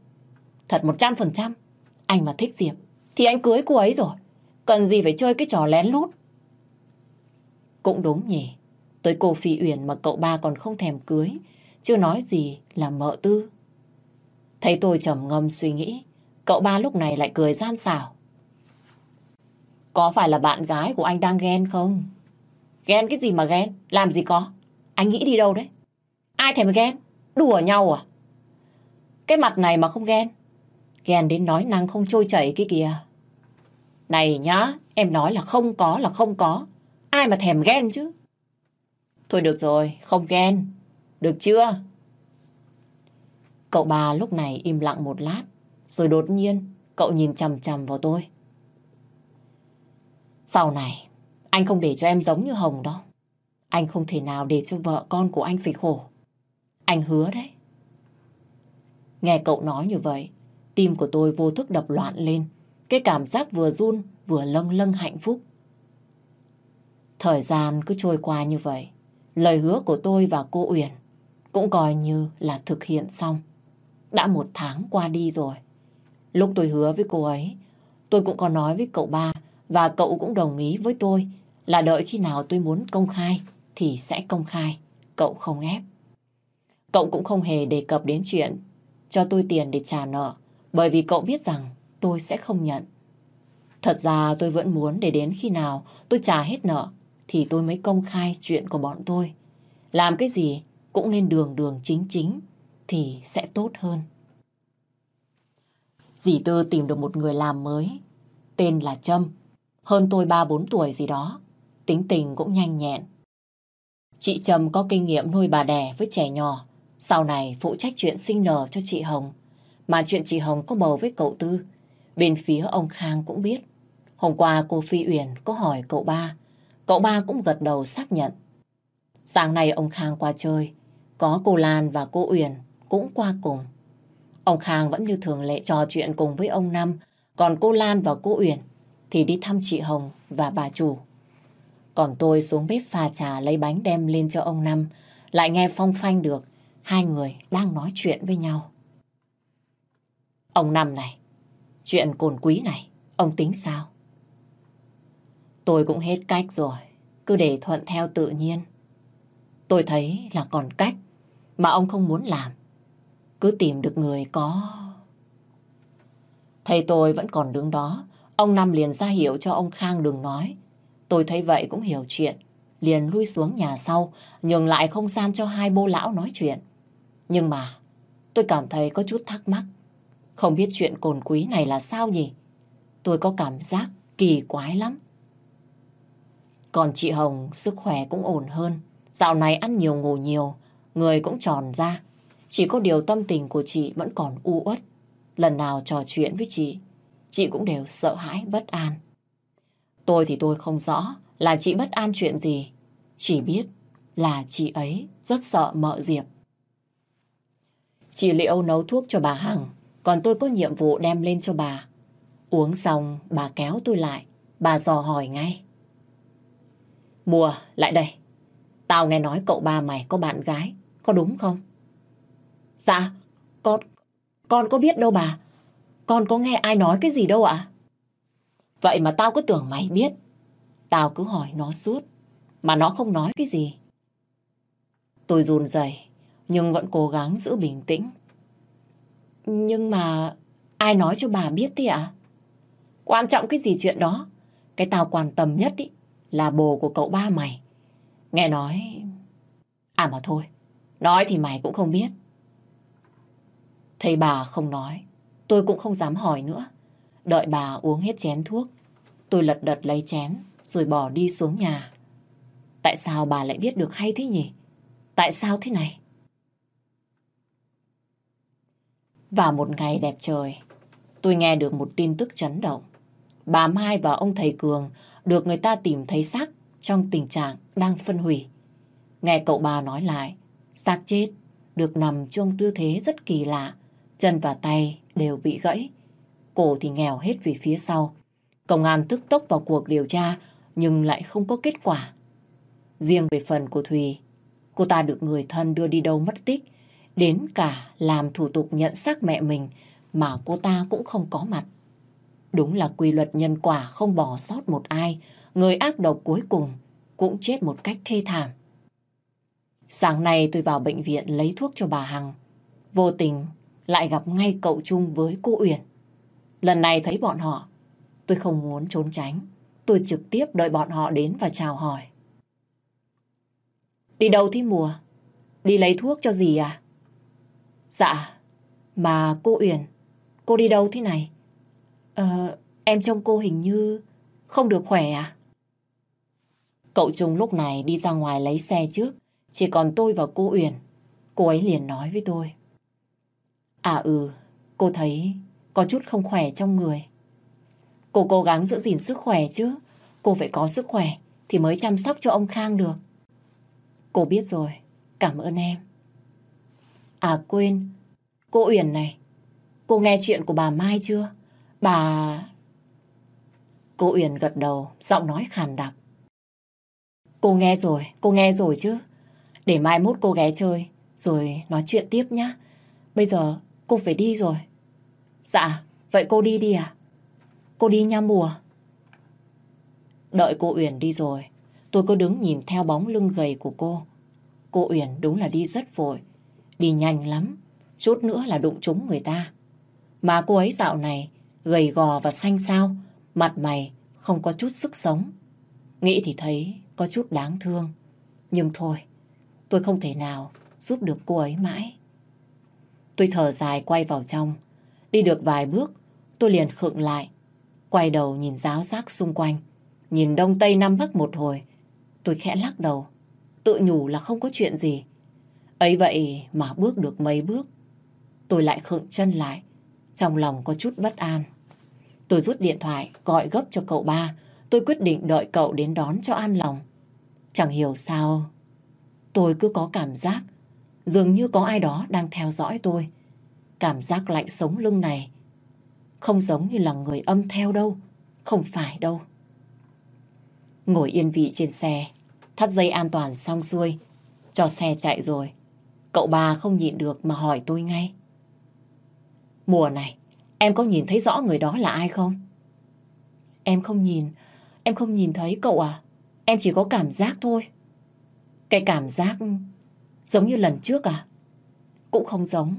Thật 100%. Anh mà thích Diệp, thì anh cưới cô ấy rồi. Cần gì phải chơi cái trò lén lút. Cũng đúng nhỉ. Tới cô Phi Uyển mà cậu ba còn không thèm cưới. Chưa nói gì là mợ tư. Thấy tôi trầm ngâm suy nghĩ. Cậu ba lúc này lại cười gian xảo. Có phải là bạn gái của anh đang ghen không? Ghen cái gì mà ghen? Làm gì có? Anh nghĩ đi đâu đấy? Ai thèm ghen? Đùa nhau à? Cái mặt này mà không ghen. Ghen đến nói năng không trôi chảy kia kìa. Này nhá, em nói là không có là không có. Ai mà thèm ghen chứ? Thôi được rồi, không ghen. Được chưa? Cậu bà lúc này im lặng một lát. Rồi đột nhiên, cậu nhìn chằm chằm vào tôi. Sau này, anh không để cho em giống như Hồng đâu. Anh không thể nào để cho vợ con của anh phải khổ. Anh hứa đấy. Nghe cậu nói như vậy, tim của tôi vô thức đập loạn lên. Cái cảm giác vừa run vừa lâng lâng hạnh phúc. Thời gian cứ trôi qua như vậy. Lời hứa của tôi và cô Uyển cũng coi như là thực hiện xong. Đã một tháng qua đi rồi. Lúc tôi hứa với cô ấy, tôi cũng có nói với cậu ba và cậu cũng đồng ý với tôi là đợi khi nào tôi muốn công khai thì sẽ công khai. Cậu không ép. Cậu cũng không hề đề cập đến chuyện cho tôi tiền để trả nợ bởi vì cậu biết rằng tôi sẽ không nhận. Thật ra tôi vẫn muốn để đến khi nào tôi trả hết nợ thì tôi mới công khai chuyện của bọn tôi. Làm cái gì cũng nên đường đường chính chính thì sẽ tốt hơn. Dì Tư tìm được một người làm mới, tên là Trâm, hơn tôi 3-4 tuổi gì đó, tính tình cũng nhanh nhẹn. Chị Trâm có kinh nghiệm nuôi bà đẻ với trẻ nhỏ, sau này phụ trách chuyện sinh nở cho chị Hồng. Mà chuyện chị Hồng có bầu với cậu Tư, bên phía ông Khang cũng biết. Hôm qua cô Phi Uyển có hỏi cậu ba, cậu ba cũng gật đầu xác nhận. Sáng nay ông Khang qua chơi, có cô Lan và cô Uyển cũng qua cùng. Ông Khang vẫn như thường lệ trò chuyện cùng với ông Năm, còn cô Lan và cô Uyển thì đi thăm chị Hồng và bà chủ. Còn tôi xuống bếp pha trà lấy bánh đem lên cho ông Năm, lại nghe phong phanh được hai người đang nói chuyện với nhau. Ông Năm này, chuyện cồn quý này, ông tính sao? Tôi cũng hết cách rồi, cứ để thuận theo tự nhiên. Tôi thấy là còn cách mà ông không muốn làm. Cứ tìm được người có... Thầy tôi vẫn còn đứng đó, ông Năm liền ra hiệu cho ông Khang đừng nói. Tôi thấy vậy cũng hiểu chuyện, liền lui xuống nhà sau, nhường lại không gian cho hai bô lão nói chuyện. Nhưng mà tôi cảm thấy có chút thắc mắc. Không biết chuyện cồn quý này là sao nhỉ? Tôi có cảm giác kỳ quái lắm. Còn chị Hồng sức khỏe cũng ổn hơn. Dạo này ăn nhiều ngủ nhiều, người cũng tròn ra. Chỉ có điều tâm tình của chị vẫn còn u uất. Lần nào trò chuyện với chị, chị cũng đều sợ hãi, bất an. Tôi thì tôi không rõ là chị bất an chuyện gì. Chỉ biết là chị ấy rất sợ mợ Diệp. Chị Liễu nấu thuốc cho bà Hằng, còn tôi có nhiệm vụ đem lên cho bà. Uống xong, bà kéo tôi lại, bà dò hỏi ngay. Mùa, lại đây. Tao nghe nói cậu ba mày có bạn gái, có đúng không? Dạ, con, con có biết đâu bà. Con có nghe ai nói cái gì đâu ạ. Vậy mà tao cứ tưởng mày biết. Tao cứ hỏi nó suốt, mà nó không nói cái gì. Tôi run rẩy nhưng vẫn cố gắng giữ bình tĩnh. Nhưng mà ai nói cho bà biết thế ạ? Quan trọng cái gì chuyện đó? Cái tao quan tâm nhất ý, là bồ của cậu ba mày. Nghe nói... À mà thôi, nói thì mày cũng không biết. Thấy bà không nói, tôi cũng không dám hỏi nữa. Đợi bà uống hết chén thuốc, tôi lật đật lấy chén rồi bỏ đi xuống nhà. Tại sao bà lại biết được hay thế nhỉ? Tại sao thế này? Và một ngày đẹp trời, tôi nghe được một tin tức chấn động. Bà Mai và ông thầy Cường được người ta tìm thấy xác trong tình trạng đang phân hủy. Nghe cậu bà nói lại, xác chết được nằm trong tư thế rất kỳ lạ, chân và tay đều bị gãy, cổ thì nghèo hết về phía sau. Công an tức tốc vào cuộc điều tra nhưng lại không có kết quả. Riêng về phần của Thùy, cô ta được người thân đưa đi đâu mất tích, đến cả làm thủ tục nhận xác mẹ mình mà cô ta cũng không có mặt. Đúng là quy luật nhân quả không bỏ sót một ai, người ác độc cuối cùng cũng chết một cách thê thảm. Sáng nay tôi vào bệnh viện lấy thuốc cho bà Hằng. Vô tình lại gặp ngay cậu Chung với cô Uyển. Lần này thấy bọn họ, tôi không muốn trốn tránh. Tôi trực tiếp đợi bọn họ đến và chào hỏi. Đi đâu thế mùa? Đi lấy thuốc cho gì à? Dạ, mà cô Uyển, cô đi đâu thế này? Ờ, em trông cô hình như không được khỏe à? Cậu Trung lúc này đi ra ngoài lấy xe trước, chỉ còn tôi và cô Uyển. Cô ấy liền nói với tôi. À ừ, cô thấy có chút không khỏe trong người. Cô cố gắng giữ gìn sức khỏe chứ. Cô phải có sức khỏe thì mới chăm sóc cho ông Khang được. Cô biết rồi, cảm ơn em. À quên, cô Uyển này, cô nghe chuyện của bà Mai chưa? Bà... Cô Uyển gật đầu, giọng nói khàn đặc. Cô nghe rồi, cô nghe rồi chứ. Để mai mốt cô ghé chơi, rồi nói chuyện tiếp nhá. Bây giờ cô phải đi rồi. Dạ, vậy cô đi đi à? Cô đi nha mùa. Đợi cô Uyển đi rồi, tôi cứ đứng nhìn theo bóng lưng gầy của cô. Cô Uyển đúng là đi rất vội, đi nhanh lắm, chút nữa là đụng trúng người ta. Mà cô ấy dạo này gầy gò và xanh xao, mặt mày không có chút sức sống. Nghĩ thì thấy có chút đáng thương. Nhưng thôi, tôi không thể nào giúp được cô ấy mãi. Tôi thở dài quay vào trong. Đi được vài bước, tôi liền khựng lại. Quay đầu nhìn giáo giác xung quanh. Nhìn đông tây nam bắc một hồi. Tôi khẽ lắc đầu. Tự nhủ là không có chuyện gì. Ấy vậy mà bước được mấy bước. Tôi lại khựng chân lại. Trong lòng có chút bất an. Tôi rút điện thoại gọi gấp cho cậu ba. Tôi quyết định đợi cậu đến đón cho an lòng. Chẳng hiểu sao tôi cứ có cảm giác dường như có ai đó đang theo dõi tôi. Cảm giác lạnh sống lưng này không giống như là người âm theo đâu, không phải đâu. Ngồi yên vị trên xe, thắt dây an toàn xong xuôi, cho xe chạy rồi. Cậu bà không nhịn được mà hỏi tôi ngay. Mùa này, em có nhìn thấy rõ người đó là ai không? Em không nhìn, em không nhìn thấy cậu à? Em chỉ có cảm giác thôi. Cái cảm giác giống như lần trước à? Cũng không giống.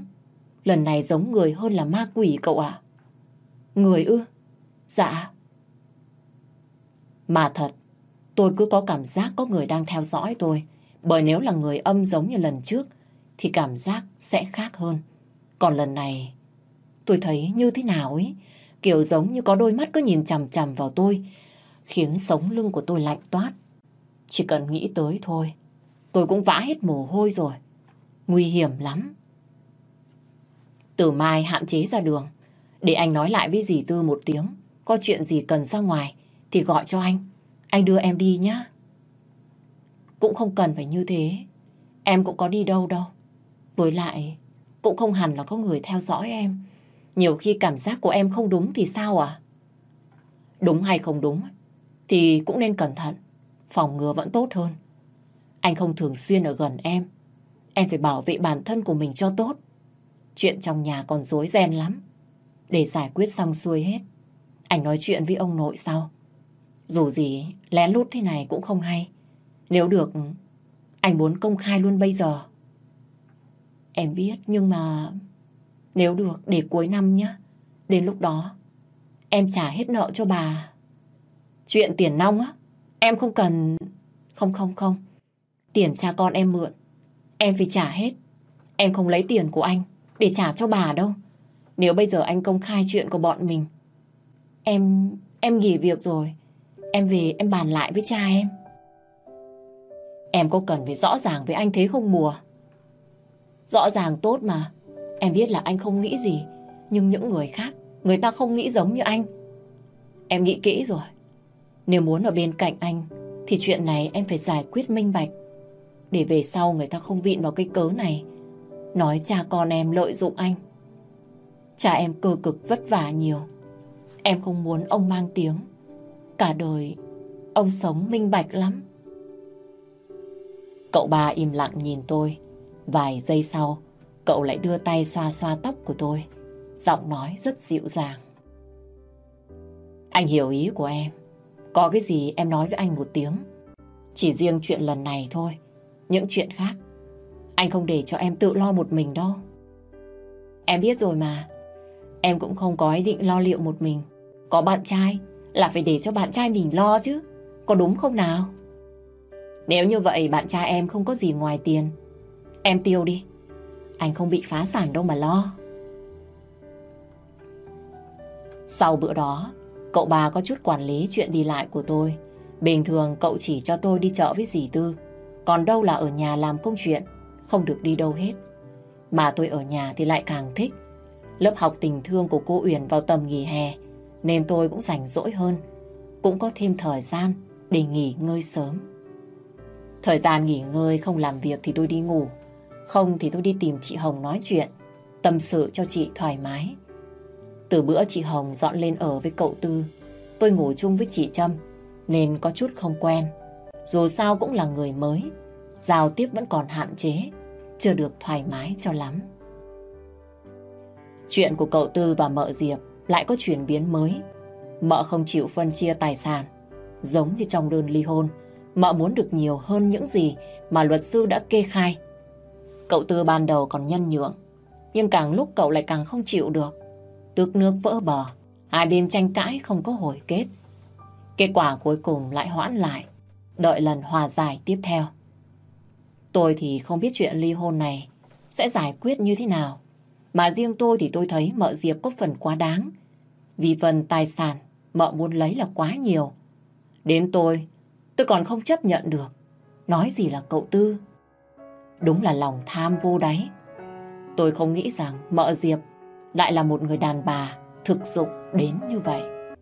Lần này giống người hơn là ma quỷ cậu ạ. Người ư? Dạ. Mà thật, tôi cứ có cảm giác có người đang theo dõi tôi. Bởi nếu là người âm giống như lần trước, thì cảm giác sẽ khác hơn. Còn lần này, tôi thấy như thế nào ấy, kiểu giống như có đôi mắt cứ nhìn chằm chằm vào tôi, khiến sống lưng của tôi lạnh toát. Chỉ cần nghĩ tới thôi, tôi cũng vã hết mồ hôi rồi. Nguy hiểm lắm. Từ mai hạn chế ra đường. Để anh nói lại với dì Tư một tiếng. Có chuyện gì cần ra ngoài thì gọi cho anh. Anh đưa em đi nhá. Cũng không cần phải như thế. Em cũng có đi đâu đâu. Với lại, cũng không hẳn là có người theo dõi em. Nhiều khi cảm giác của em không đúng thì sao à? Đúng hay không đúng thì cũng nên cẩn thận. Phòng ngừa vẫn tốt hơn. Anh không thường xuyên ở gần em. Em phải bảo vệ bản thân của mình cho tốt. Chuyện trong nhà còn rối ren lắm. Để giải quyết xong xuôi hết. Anh nói chuyện với ông nội sau. Dù gì, lén lút thế này cũng không hay. Nếu được, anh muốn công khai luôn bây giờ. Em biết, nhưng mà... Nếu được, để cuối năm nhé. Đến lúc đó, em trả hết nợ cho bà. Chuyện tiền nong á, em không cần... Không không không, tiền cha con em mượn, em phải trả hết. Em không lấy tiền của anh để trả cho bà đâu. Nếu bây giờ anh công khai chuyện của bọn mình, em em nghỉ việc rồi. Em về em bàn lại với cha em. Em có cần phải rõ ràng với anh thế không mùa? Rõ ràng tốt mà. Em biết là anh không nghĩ gì. Nhưng những người khác, người ta không nghĩ giống như anh. Em nghĩ kỹ rồi. Nếu muốn ở bên cạnh anh, thì chuyện này em phải giải quyết minh bạch. Để về sau người ta không vịn vào cái cớ này Nói cha con em lợi dụng anh. Cha em cơ cực vất vả nhiều. Em không muốn ông mang tiếng. Cả đời, ông sống minh bạch lắm. Cậu ba im lặng nhìn tôi. Vài giây sau, cậu lại đưa tay xoa xoa tóc của tôi. Giọng nói rất dịu dàng. Anh hiểu ý của em. Có cái gì em nói với anh một tiếng. Chỉ riêng chuyện lần này thôi. Những chuyện khác, anh không để cho em tự lo một mình đâu. Em biết rồi mà. Em cũng không có ý định lo liệu một mình. Có bạn trai là phải để cho bạn trai mình lo chứ. Có đúng không nào? Nếu như vậy bạn trai em không có gì ngoài tiền. Em tiêu đi. Anh không bị phá sản đâu mà lo. Sau bữa đó, cậu bà có chút quản lý chuyện đi lại của tôi. Bình thường cậu chỉ cho tôi đi chợ với dì Tư. Còn đâu là ở nhà làm công chuyện, không được đi đâu hết. Mà tôi ở nhà thì lại càng thích. Lớp học tình thương của cô Uyển vào tầm nghỉ hè, nên tôi cũng rảnh rỗi hơn. Cũng có thêm thời gian để nghỉ ngơi sớm. Thời gian nghỉ ngơi không làm việc thì tôi đi ngủ. Không thì tôi đi tìm chị Hồng nói chuyện, tâm sự cho chị thoải mái. Từ bữa chị Hồng dọn lên ở với cậu Tư, tôi ngủ chung với chị Trâm, nên có chút không quen. Dù sao cũng là người mới, giao tiếp vẫn còn hạn chế, chưa được thoải mái cho lắm. Chuyện của cậu Tư và mợ Diệp lại có chuyển biến mới. Mợ không chịu phân chia tài sản, giống như trong đơn ly hôn. Mợ muốn được nhiều hơn những gì mà luật sư đã kê khai. Cậu Tư ban đầu còn nhân nhượng, nhưng càng lúc cậu lại càng không chịu được. Tước nước vỡ bờ, hai bên tranh cãi không có hồi kết. Kết quả cuối cùng lại hoãn lại, đợi lần hòa giải tiếp theo. Tôi thì không biết chuyện ly hôn này sẽ giải quyết như thế nào. Mà riêng tôi thì tôi thấy mợ Diệp có phần quá đáng. Vì phần tài sản mợ muốn lấy là quá nhiều. Đến tôi, tôi còn không chấp nhận được. Nói gì là cậu Tư. Đúng là lòng tham vô đáy. Tôi không nghĩ rằng mợ Diệp lại là một người đàn bà thực dụng đến như vậy.